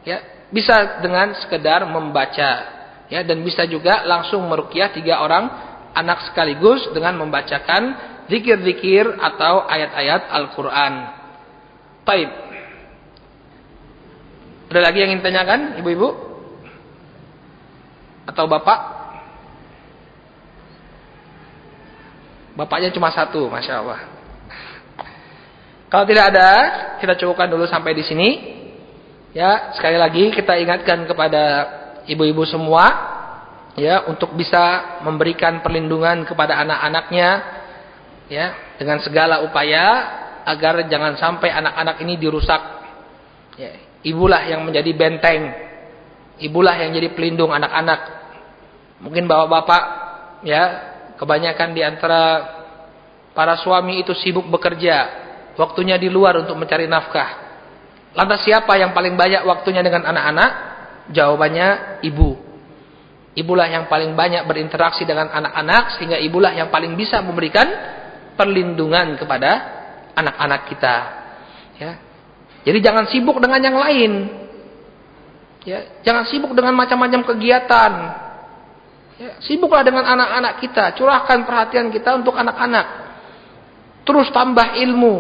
Ya, bisa dengan sekedar membaca. Ya, dan bisa juga langsung merukyah tiga orang anak sekaligus dengan membacakan zikir-zikir atau ayat-ayat Al-Qur'an. Baik. Ada lagi yang ingin tanyakan, Ibu-ibu? Atau Bapak? Bapaknya cuma satu, Masya Allah. Kalau tidak ada, kita cukupkan dulu sampai di sini. Ya, sekali lagi kita ingatkan kepada ibu-ibu semua ya untuk bisa memberikan perlindungan kepada anak-anaknya ya dengan segala upaya agar jangan sampai anak-anak ini dirusak. Ya, ibulah yang menjadi benteng. Ibulah yang jadi pelindung anak-anak. Mungkin bapak-bapak ya, kebanyakan di antara para suami itu sibuk bekerja. Waktunya di luar untuk mencari nafkah. Lantas siapa yang paling banyak waktunya dengan anak-anak? Jawabannya ibu. Ibulah yang paling banyak berinteraksi dengan anak-anak sehingga ibulah yang paling bisa memberikan perlindungan kepada anak-anak kita. Ya. Jadi jangan sibuk dengan yang lain. Ya, jangan sibuk dengan macam-macam kegiatan. Ya, sibuklah dengan anak-anak kita, curahkan perhatian kita untuk anak-anak. Terus tambah ilmu,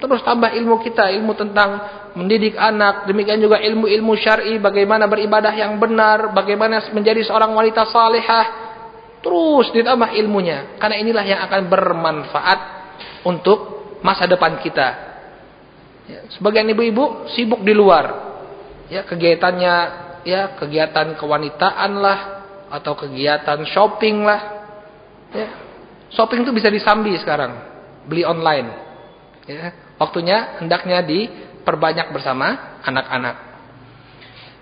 terus tambah ilmu kita, ilmu tentang mendidik anak, demikian juga ilmu-ilmu syar'i, bagaimana beribadah yang benar, bagaimana menjadi seorang wanita salihah. Terus ditambah ilmunya, karena inilah yang akan bermanfaat untuk masa depan kita. Ya, sebagian ibu-ibu sibuk di luar, ya kegiatannya, ya kegiatan kewanitaan lah, atau kegiatan shopping lah. Ya, shopping itu bisa disambi sekarang, beli online. Ya, waktunya hendaknya di perbanyak bersama anak-anak.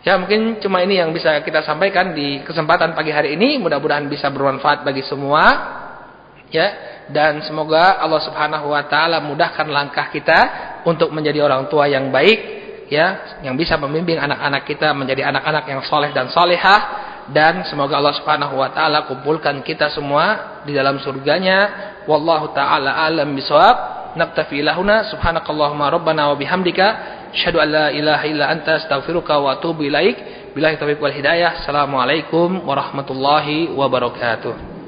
Ya mungkin cuma ini yang bisa kita sampaikan di kesempatan pagi hari ini. Mudah-mudahan bisa bermanfaat bagi semua. Ya dan semoga Allah Subhanahu wa taala mudahkan langkah kita untuk menjadi orang tua yang baik ya yang bisa membimbing anak-anak kita menjadi anak-anak yang soleh dan solehah. Dan semoga Allah Subhanahu wa taala kumpulkan kita semua di dalam surganya. Wallahu taala alam bisawab. Naktafi lahuna. Subhanakallahumma rabbana wa bihamdika. Asyhadu alla ilaha illa anta. Astaghfiruka wa atubu ilaik. Billahi taufiq wal hidayah. Assalamualaikum warahmatullahi wabarakatuh.